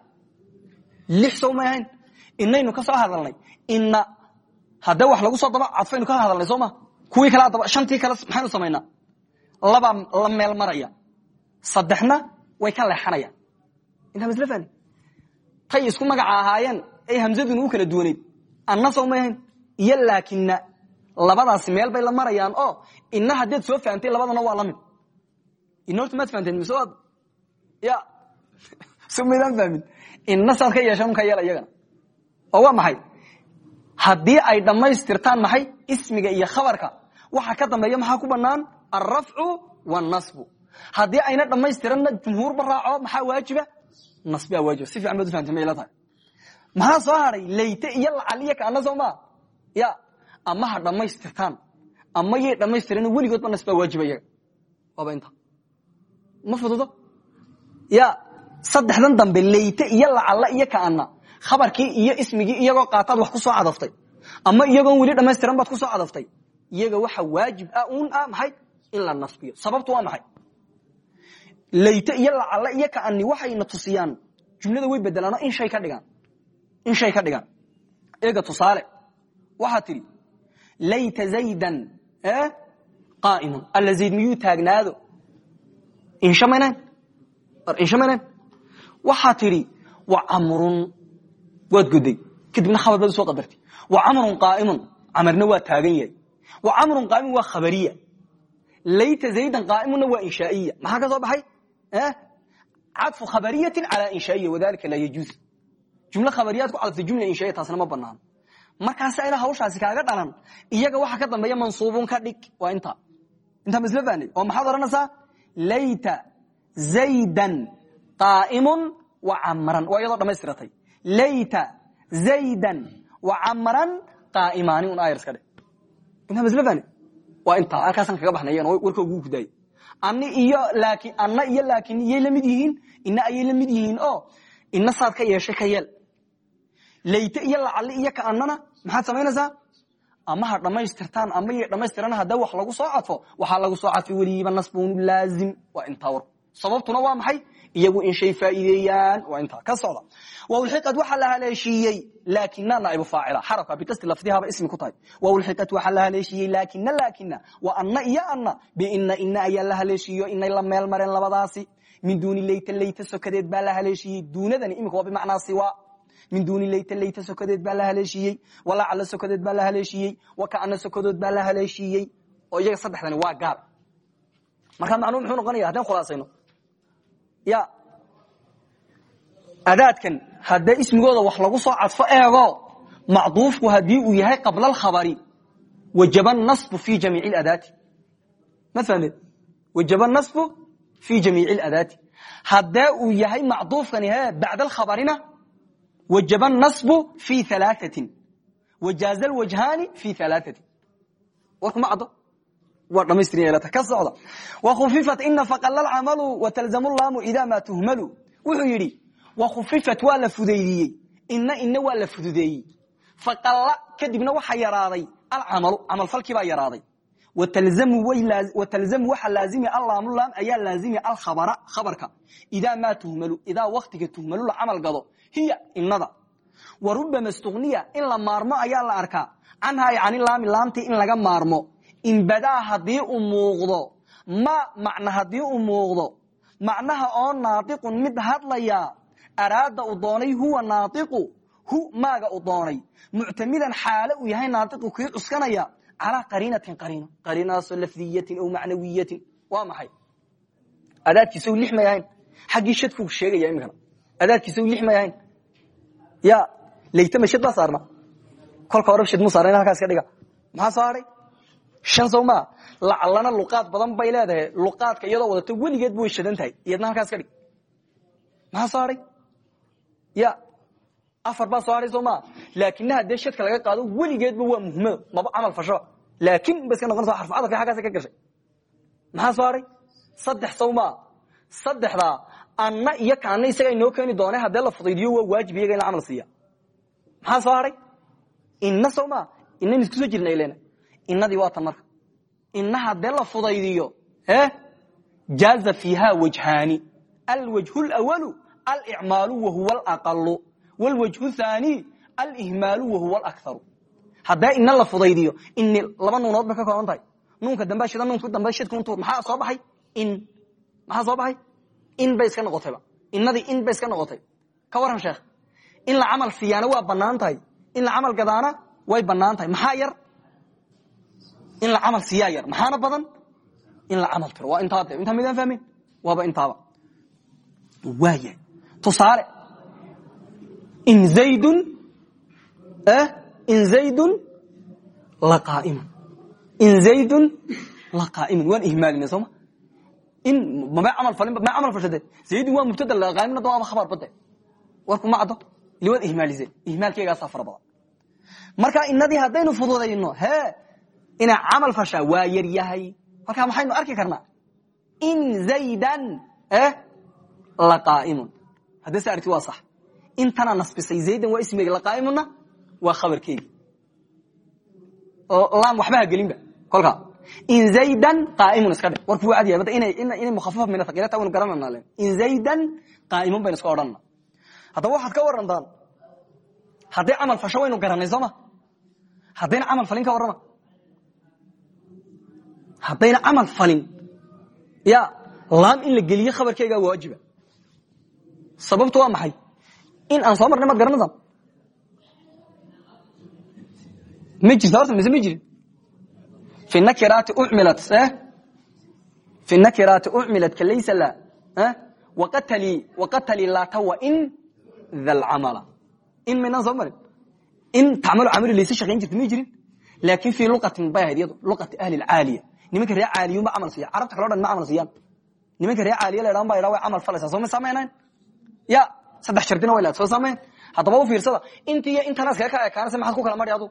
lix sow inaynu ka soo hadalnay ina haddee wax lagu soo daba cadfaynu ka hadalnay soo ma kuwii kale adaba shantii kale maxaynu samaynaa labaa la meel maraya saddexna way ka leexanayaan intaa fahni tay isku magaca ahaayeen ay hamsadunu u kala duwaneyd anna sow may ahayn? Iyo laakina labadaasi meel bay la marayaan. Oo ina haddeed soo fahamtay labadana waa la mid ina horta maad fahamteen mise ya. So maydaan fahmin. Ina saad ka yeeshaan ka yeela iyagana. Oo waa maxay? Haddii ay dhammaystirtaan maxay ismiga iyo khabarka waxa ka dambeeya maxaa ku banaan alrafcu wاnasbu haddii ayna dhammaystiranna jumhuurba raaco maxaa waajiba nasbia waajiba si fiican baad u fahamtay mayla tahay maxaa soo haray layte iyo lacal iyo kaana soo maa ya ama ha dhammaystirtaan ama yay dhammaystiran weligoodba nasbaa waajiba iyaga inta. Ma fududo ya saddexdan dambe layte iyo lacalla iyo kaana khabarkii iyo ismigii iyagoo qaataad wax ku soo cadaftay. Ama iyagoon weli dhamaystiran baad ku soo cadaftay. Iyaga waxa waajib ah un ah maxay? In la nasbiyo. Sababtu waa maxay layte iyo lacalla iyo kaani waxayna tusiyaan. Jumlada way bedelaano in shay ka dhigaan. In shay ka dhigaan. Eega tusaale. Waxaa tidhi layta zaydan qaaimun. Alla zayd miyuu taagnaado? Inshamaynan inshamaynan waxaa tidhi wa camrun. Waad goday kadibna khabar baad qadartay. Wa camrun qaaimun. Camarna waa taagan yahay. Wa camrun qaaimun waa khabariya. Layta zaydan qaaimunna waa inshaa'iya. Maxaa ka soo baxay cadfu khabariyatin calaa inshaa'iya wadalika laa yajuuz jumlo khabariyaad ku cadftay jumla inshaiya taasna ma banaano markaasi ayna hawshaasi kaaga dhalan iyaga waxa ka dambeeya mansuubun ka dhig waa inta intaa masla fahnay oo maxaad odhanaysaa layta zaydan qaaimun wa camran waa iyadoo dhamaystiratay layta zaydan wa camran qaaimaani un ayar iska dhe intaa masla fahnay waa ani iyo laakin iyay la mid yihiin ina ayay la mid yihiin. Oo ina saad ka yeeshay ka yeel. Layte iyo lacali iyo kaanana maxaad samaynaysaa? Ama ha dhammaystirtaan ama y dhammaystiran haddee wax lagu soo cadfo waxaa lagu soo cadfay weligiiba nasbun laazim waa intaa war sababtuna waa maxay iyagu in shay faa'iideeyaan waa intaa ka socda. Wulxiqat waxaa la haleeshiiyey laakina naaibu faacila. Xarafka bikasti lafdihaba ismi ku tahay. Wulxiqat waxaa la haleeshiiyey laakina laakina wa anna iyo anna. Biina ina ayaa la haleeshiiyo inay la meel mareen labadaasi. Min duuni layta layta sokadeed baa la haleeshiiyey duunadani imika waa bimacnaa siwa. Min duuni layta layta sokadeed baa la haleeshiiyey walacala sokadeed baa la haleeshiiyey wakaana sokadood baa la haleeshiiyey oo iyaga saddexdani waa gaar markaa macnuu muxuu noqonaya haddaan khulaasayno ya adaadkan haddee ismigooda wax lagu soo cadfo eego macduufku haddii uu yahay qabla alkhabari wajaba nasbu fi jamiici adaati. Ma fahmeed wajaba nasbu fi jamiici ladaati haddee uu yahay macduufkani he bacda alkhabarina wajaba nasbu fi alaaثatin wajaaza lwajhaani fi alaaثatin warkuma caddo waa dhamaystir yeelata ka socda. Wakhufifat ina faqala alcamalu watalzamu laamu ida ma tuhmalu. Wuxuu yidhi wakhufifat waa la fudaydiyey ina ina waa la fududeeyey. Faqalla kadibna waxa yaraaday alcamalu camalfalkii baa yaraaday. Watalzamu waxa laazimi allaamu laam ayaa laazimi alkhabara khabarka. Idaa maa tuhmalu idaa waktiga tuhmalu la camal gado hiya inada wa rubama stugniya in la maarmo ayaa la arkaa. Canhaa cani laami laamtii in laga maarmo in badaa haddii uu muuqdo ma macna haddii uu muuqdo. Macnaha oo naatiqun mid hadlaya araada uu doonay huwa naaiqu hu maaga uu doonay. Muctamidan xaale uu yahay naaiqu kii cuskanaya calaa qariinatin qariino qariinadaasoo lafdiyatin aw macnawiyatin. Waa maxay? Adaadkiisa lix may ahayn. Xaggii shadku sheegaya imikana. Adaadkiisa lix may ahayn. Ya laytama shad baa saarna kolka hore shad mu saarna halkaas ka dhiga. Maxaa soo shan sow maa lacalana luqaad badan bay leedahay. Luqaadka iyadoo wadato weligeedba way shadan tahay iyadna halkaas ka dhig. Maxaa soo ya afar baa soo hadhay soo maa laakina haddee shadka laga qaado weligeedba waa muhmado maba camal fashaba laakin ba iska noqonaysa xarfu cadafka xaggaasa ka gashay. Maxaa soo saddex sawmaa saddexdaa anna iyo kaana isaga inoo keeni doone haddee la fudaydiyo waa waajib iyaga in la camal siiya. Maxaa soo inna sawmaa inaynu isku soo jirna ilena innadii waa tan marka inna haddee la fudaydiyo e jaaza fiiha wajhaani. Alwajhu lwalu alicmaalu wahuwa alaqalu wlwajhu thaani alihmaalu wahuwa alakharu haddee ina la fudaydiyo ini laba nuunood bay ka kooban tahay. Nuunka dambe shida nuunka maxaa soo baxay? In. Maxaa soo baxay? In bay iska noqotayba inadii in bay iska noqotay. Ka waran sheekh. In la camal siiyaana waa bannaan tahay. In la camal gadaana way bannaan tahay. Maxaa yar in la camal siiyaa yar. Maxaana badan? In la camal tiro waa intaa intaa midaan fahmin? Waaba intaaba. Waaya tusaale. In zaydun in zaydun laqaa'imun in zaydun laqaa'imun waan ihmaalina sooma in mama camal falin ma camal fashade zaydun waa mubtada laqaa'imna waa khabar bade warku ma caddo? Ili waad ihmaalisay ihmaalkeegaasaa fara badan. Marka inadii haddaynu fududayno hee inay camal fashaa waa yar yahay. Marka maxaynu arki karnaa? In zaydan laqaa'imun haddii sa arti waa sax. Intana nasbisay zaydan waa ismiga laqaa'imuna waa khabarkeegi. Laan waxba ha gelinba. Kolkaa in zaydan qaaimun iska dhe warku cadyahay bada inay mukhafafa min athaqilata waynu garanana len in zaydan qaa'imun baynu iska odhanna. Haddaba waxaad ka warantaan hadday camal fasho waynu garanay sooma haddayna camal falin ka warrama haddayna camal falin. Ya laam in la geliyo khabarkeegaa waajiba sababtu waa maxay? In aan soo marnay maad garanaysaa ma mise ma fi nakiraati umilat fi nakiraati ucmilat ka laysa la waqatali waqatali laatawa in tha lcamala in maynaan soo in tacmalu camali laysa shaqayn jirta ma laakin fi luqatin bay ahayd iyado luqati ahli nimanka reer caaliyun ba camal siiya carabta kaloo dhan ma camal siiyaan? Nimanka reer caaliya la dhan ba idhaa way camal falaysaa soo ma samaynayn ya saddex shardina way leed soo samayn haddaba u fiirsada inti iyo intana iskaga ka ekaanaysa maxaad ku kala mari adu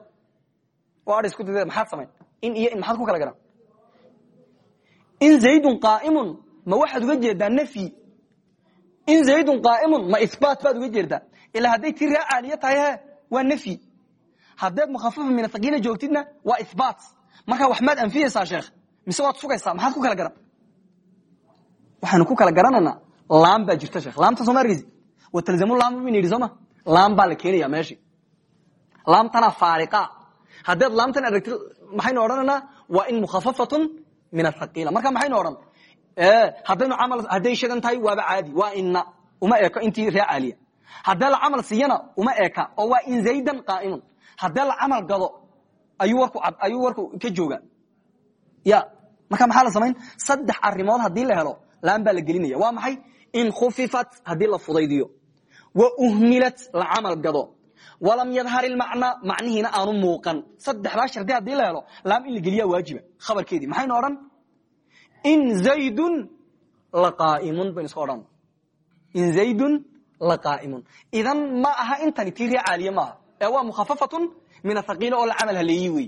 adh isku didee maxaad samayn? In iyo in maxaad ku kala garan? In zaydun qaa'imun ma waxaad uga jeedaa nafyi in zaydun qaa'imun ma ihbaat baad uga jeedaa ilaa hadday tii ree caaliya tahay he waa nafyi haddaad mukhafafa min athaqiila joogtidna waa ihbaat markaa wax maad anfiyeysaa sheekh mise waad sugaysaa maxaad ku kala garan? Waxaanu ku kala garanaynaa. Laam baa jirta sheekh. Laamta soo ma argeysi watalzamu laam bayna yidhi sooma laam baa la keenaya meeshii laamtana faariqa haddaad laamtan aragtid maxaynu odhanaynaa? Waa in mukhafafatun min athaqiila marka maxaynu odhan? Haddaynu camal hadday shadan tahay waaba caadi. Waa ina uma eko intii ree caaliya. Haddee la camal siiyana uma eka oo waa in zaydan qaa'imun. Haddee la camal gado ayuu warku ayuu warku ka jooga ya marka maxaa la samayn? Saddex arimood haddii la helo laan baa la gelinaya. Waa maxay? In khufifat haddii la fudaydiyo. Wa uhmilat la camal gado. Walam yadhar ilmacnaa macnihiina aanu muuqan. Saddexdaa shardi haddii la helo laam in la geliyaa waajiba. Khabarkeedii maxaynu odhan? In zaydun laqaa'imun baynu iska odhan. In zaydun laqaa'imun idan ma aha intani tii caaliye maaha ee waa mukhafafatun min athaqiila oo la camal haleeyi wey.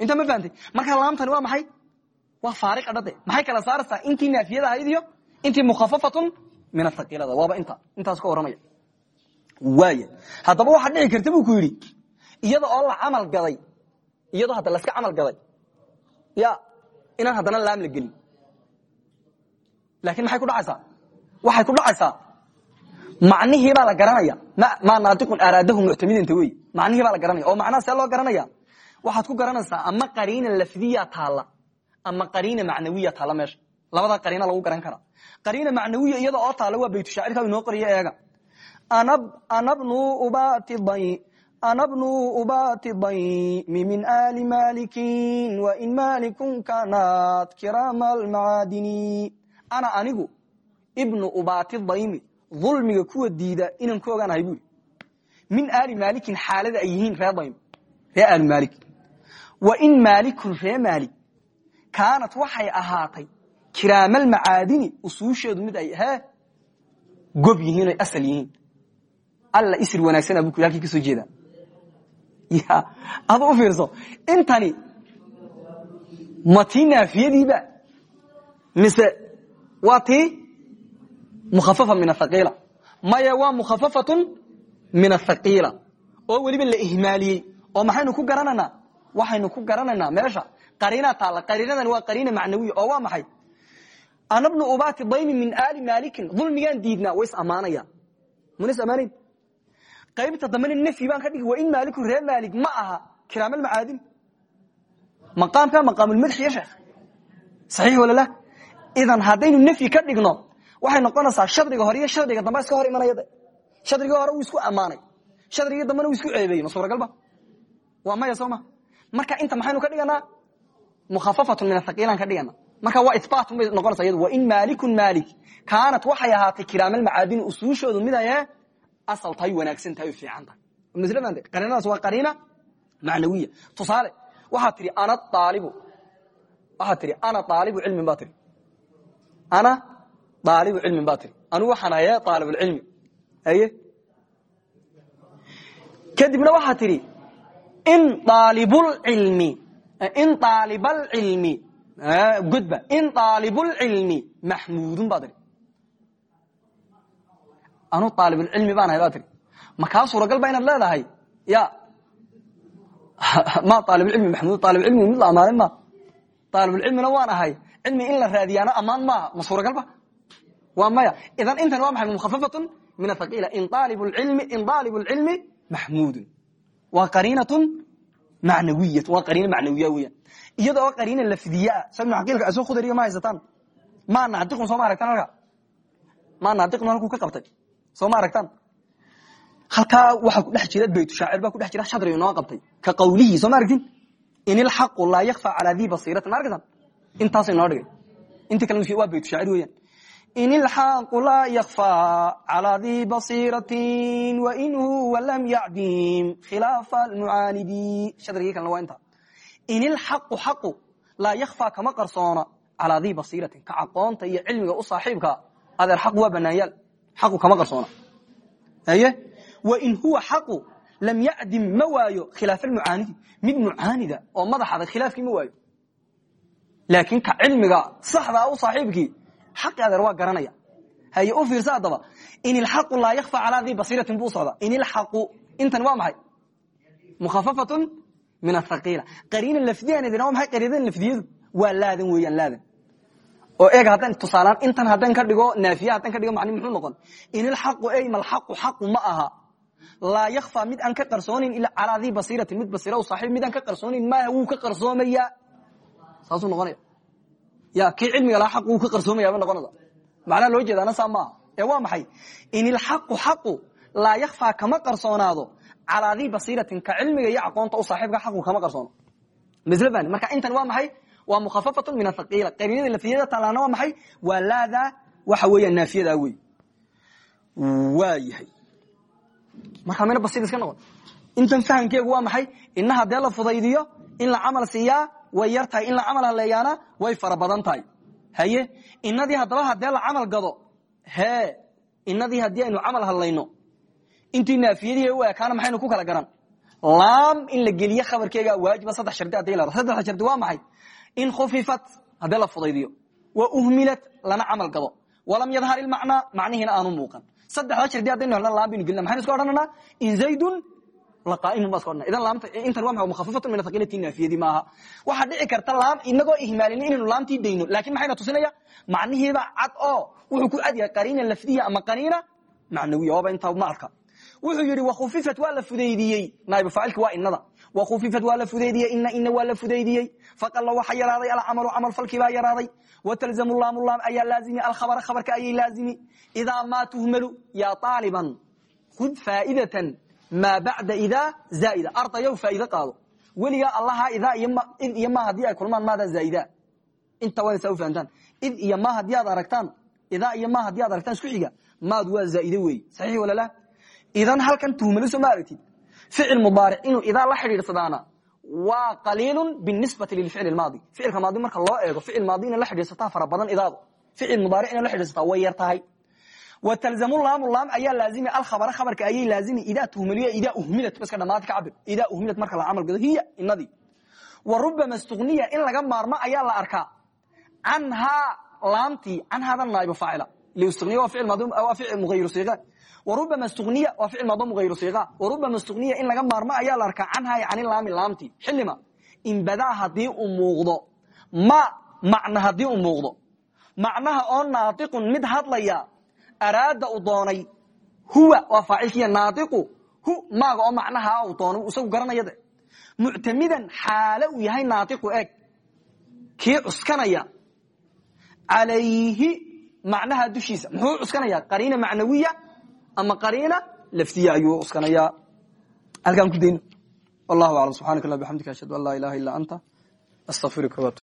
Inta ma fahamtay? Marka laamtani waa maxay waa faariqa dhade maxay kala saaraysaa? Intii naafiyada ahayd iyo intii mukhafafatun min athaqiilada waaba inta intaas ka warramaya waaya haddaba waxaa dhici karta buu ku yidhi iyada oo la camal gaday iyadoo hadda laska camal gaday ya inaan haddana laam la gelin. Laakiin maxay ku dhacaysaa? Waxay ku dhacaysaa macnihii baa la garanaya. Maa naatiqun araadahu muctamidinta wey macnihii baa la garanaya. Oo macnaha see loo garanaya? Waxaad ku garanaysaa ama qariina lafdiya taalla ama qariina macnawiya taalla meesha. Labada qariina lagu garan karaa qariina macnawiya iyada oo taalla waa baytushaacirka inoo qoriyo eega. Anabnu ubatiday anabnu ubati daymi min ali malikin wain malikun kanat kirama almacaadini ana anigu ibnu ubati daymi dulmiga kuwa diida inaan ku ogaanahay buri min ali malikin xaalada ay yihiin ree daym malik wain maalikun ree maalik kaanat waxay ahaatay kiraamalmacaadini usuusheedu mid ay he gob yihiin oy asal yihiin. Alla isir wanaagsana bu halkii ka soo jeedaa ya adu u fiirso. Intani ma tii naafiyadiiba mise waa tii mukhafafa min athaqiila maya waa mukhafafatun min athaqiila oo weliba la ihmaaliyey. Oo maxaynu ku garanaynaa? Waxaynu ku garanaynaa meesha qariinaa taalla qariinadan waa qariina macnawiya oo waa maxay? Ana bnu ubati dayni min aali maalikin. Dulmigaan diidnaa way is ammaanayaan. Mana is ammaanayn qaybta dambena nafyi baan ka dhigi waa in maaliku reer maalik ma aha kiraamalmacaadin maqaamka maqaamulmadxiya sheekh. Saxiix walala idan haddaynu nafyi ka dhigno waxay noqonaysaa shadriga hore iyo shadriga dambe iska hor imanaya de shadrigii hore wuu isku ammaanay. Shadrigii dambena wuu isku ceebeeyey ma suuragalba waa maya soo ma? Marka inta maxaynu ka dhiganaa mukhafafatun min athaqiilan ka dhigana marka waa ibaatun bay noqonaysa iyadu. Waa in maalikun maalik kaanat waxay ahaatay kiraamalmacaadini usuushoodu mid aye asal tahay wanaagsan tahay o fiican tahay. Maslada qariinadaas waa qariina macnawiya. Tusaale waxaad tihi ana aalibu waxaad tihi ana aalibu cilmin baa tihi ana aalibu cilmin baa tihi anigu waxaan haye aalibulcilmi aye kadibna waxaad tidhi in aalibulcilmi in aalibalcilmi godba in aalibulcilmi maxmuudun baa tihi anu aalibulcilmi baan ahay baa tihi makaa suuragal ba inaad leedahay ya ma aalibulcilmi maxmuud aalibulcilmi mid la amaanin ma aalibulcilmina waan ahay cilmi in la raadiyaana ammaan maaha ma suuragalba waa maya idan intan waa maxay mukhafafatun min athaqiila in aalibulcilmi maxmuudun waa qariinatun macnawiyat waa qariina macnawiya weeyaan iyada oo qariina lafdiyaa sabnu caqiilka asoo khudariyo ma haysataan maa naadiqun soo ma aragtaan halka maa naadiqun halkuu ka qabtay soo ma aragtaan halkaa waxaa ku dhex jira baytu shaacir baa ku dhex jira shadri inoo qabtay ka qawlihi soo ma aragtin in ilxaqu laa yakfa calaa dii basiiratin ma aragtaan intaasay noo dhigay intii kale waa baytu shaacir weeyaan in ilxaaqu laa yakfaa calaa dii basiiratin wain huwa lam yacdim khilaafa almucaanidi ilxaqu xaqu laa yakfaa kama qarsoona calaa dii basiiratin ka aqoonta iyo cilmiga u saaxiibka adeer xaqu waa banaanyaal xaqu kama qarsoona aye wain huwa xaqu lam yacdim ma waayo khilaaf almucaanidi mid mucaanida oo madax khilaafkii ma waayo laakiin ka cilmiga saxdaa u saaxiibkii xaqi adeer waa garanaya. Haye u fiirsa haddaba in ilxaqu laa yakfa calaa dii basiiratin buu socdaa. In ilxaqu intan waa maxay? Mukhafafatun min athaqiila. Qariina lafdiyaanedina waa maxay? Qariinadan lafdiyadu waa laadan weeyaan laadan. Oo eeg haddaan tusaalaan intan haddaan ka dhigo naafiya haddaan ka dhigo macni muxuu noqon? In ilxaqu ey malxaqu xaqu ma aha. Laa yakfa mid aan ka qarsoonin ila calaa dii basiiratin mid basiira u saaxiib mid aan ka qarsoonin maaha wuu ka qarsoomayaa? Saasuu noqonaya ya kii cilmiga lahaa xaq wuu ka qarsoomayaaba noqonada macnaha loo jeedaana saa maaha. Ee waa maxay? In ilxaqu xaqu laa yakfaa kama qarsoonaado calaa dii basiiratin ka cilmiga iyo aqoonta u saaxiibka xaqu kama qarsoono. Bani marka intan waa maxay? Waa mukhafafatun min athaqiila qariinada lafiyada taalaana waa maxay? Waa laada waxa weeya naafiyada wey waa yahay. Markaa mina basiir iska noqon. Intan fahamkeegu waa maxay? Ina haddee la fudaydiyo in la camal siiyaa way yar tahay in la camal haleeyaana way fara badan tahay. Haye inadii haddaba haddee la camal gado hee inadii haddii aynu camal hadlayno intii naafiyadii u ekaana maxaynu ku kala garan? Laam in la geliye khabarkeega waajiba saddex shardi haddii la saddex shardi waa maxay? In khufifat haddee la fudaydiyo wa uhmilat lana camal gado. Walam yadhar ilmacnaa macnihiina aanu muuqan. Saddexda shardi haddaynu helna laam baynu gelina. Maxaynu iska odhananaa in zaydun waa dhici karta inagoo ihmaalinin inaynu laamtii dayno laakiin maxayna tusinaya? Macnihiiba cad oo wuxuu ku cad yahay qariina lafdiya ama qariina macnawiya waaba intaa ma arka. Wuxuu yidhi wakhufifat waa la fudaydiyey naaibu faacilki waa inada wakhufifat waa la fudaydiyey ina ina waa la fudaydiyey faqalla waxa yaraaday alcamalu camal falkii baa yaraaday. Watalzamu laamu laam ayaa laazimi alkhabara khabarka ayay laazimi. Idaa maa tuhmalu yaa aaliban khud faa'idatan maa bacda idaa zaaida ardayow faa'iide qaado weligaa allaha idaa id iyo ma haddii ay kulmaan maadaa zaaida inta waa saa u fahamtaan id iyo ma haddii aad aragtaan idaa iyo ma haddii aad aragtaan isku xiga maad waa zaa'ide weeye saxiix wala la idan halkan tuhmaliso ma aragtid ficil mudaaric inuu idaa la xidhiidsadaana waa qaliilun binisbati lilficli maadi ficilka maadi marka loo eego ficil maadi ina la xidhiidsataa fara badan idaadu ficil mudaaric ina la xidhiidsataa way yar tahay watalzamu laamu laam ayaa laazimi alkhabara khabarka ayay laazimi idaa tuhmaliyo idaa uhmilat baska dhamaad ka cabir idaa uhmilat marka la camal gado hiya inadii wa rubama stuniya in laga maarmo ayaa la arkaa canhaa laamtii canhaada naaibu faacila liuniya waa ficil muayru siiqa warubama stuniya waa ficil maado muayru siiqa warubama stuniya in laga maarmo ayaa la arkaa canhaa cani laami laamtii xilima inbadaa haddii uu muuqdo ma macna haddii uu muuqdo macnaha oo naatiqun mid hadlaya araada uu doonay huwa waa faacilkiya naaiqu hu maaga oo macnaha uu doonay isagu garanaya de. Muctamidan xaale uu yahay naaiqu eeg. Kii cuskanaya calayhi macnaha dushiisa. Muxuu cuskanaya? Qariina macnawiya ama qariina laftiya ayuu cuskanaya. Halkaan ku dayno. Wallahu aclam subxanak allah bxamdika ashhadu an laa ilaha illa anta astafirka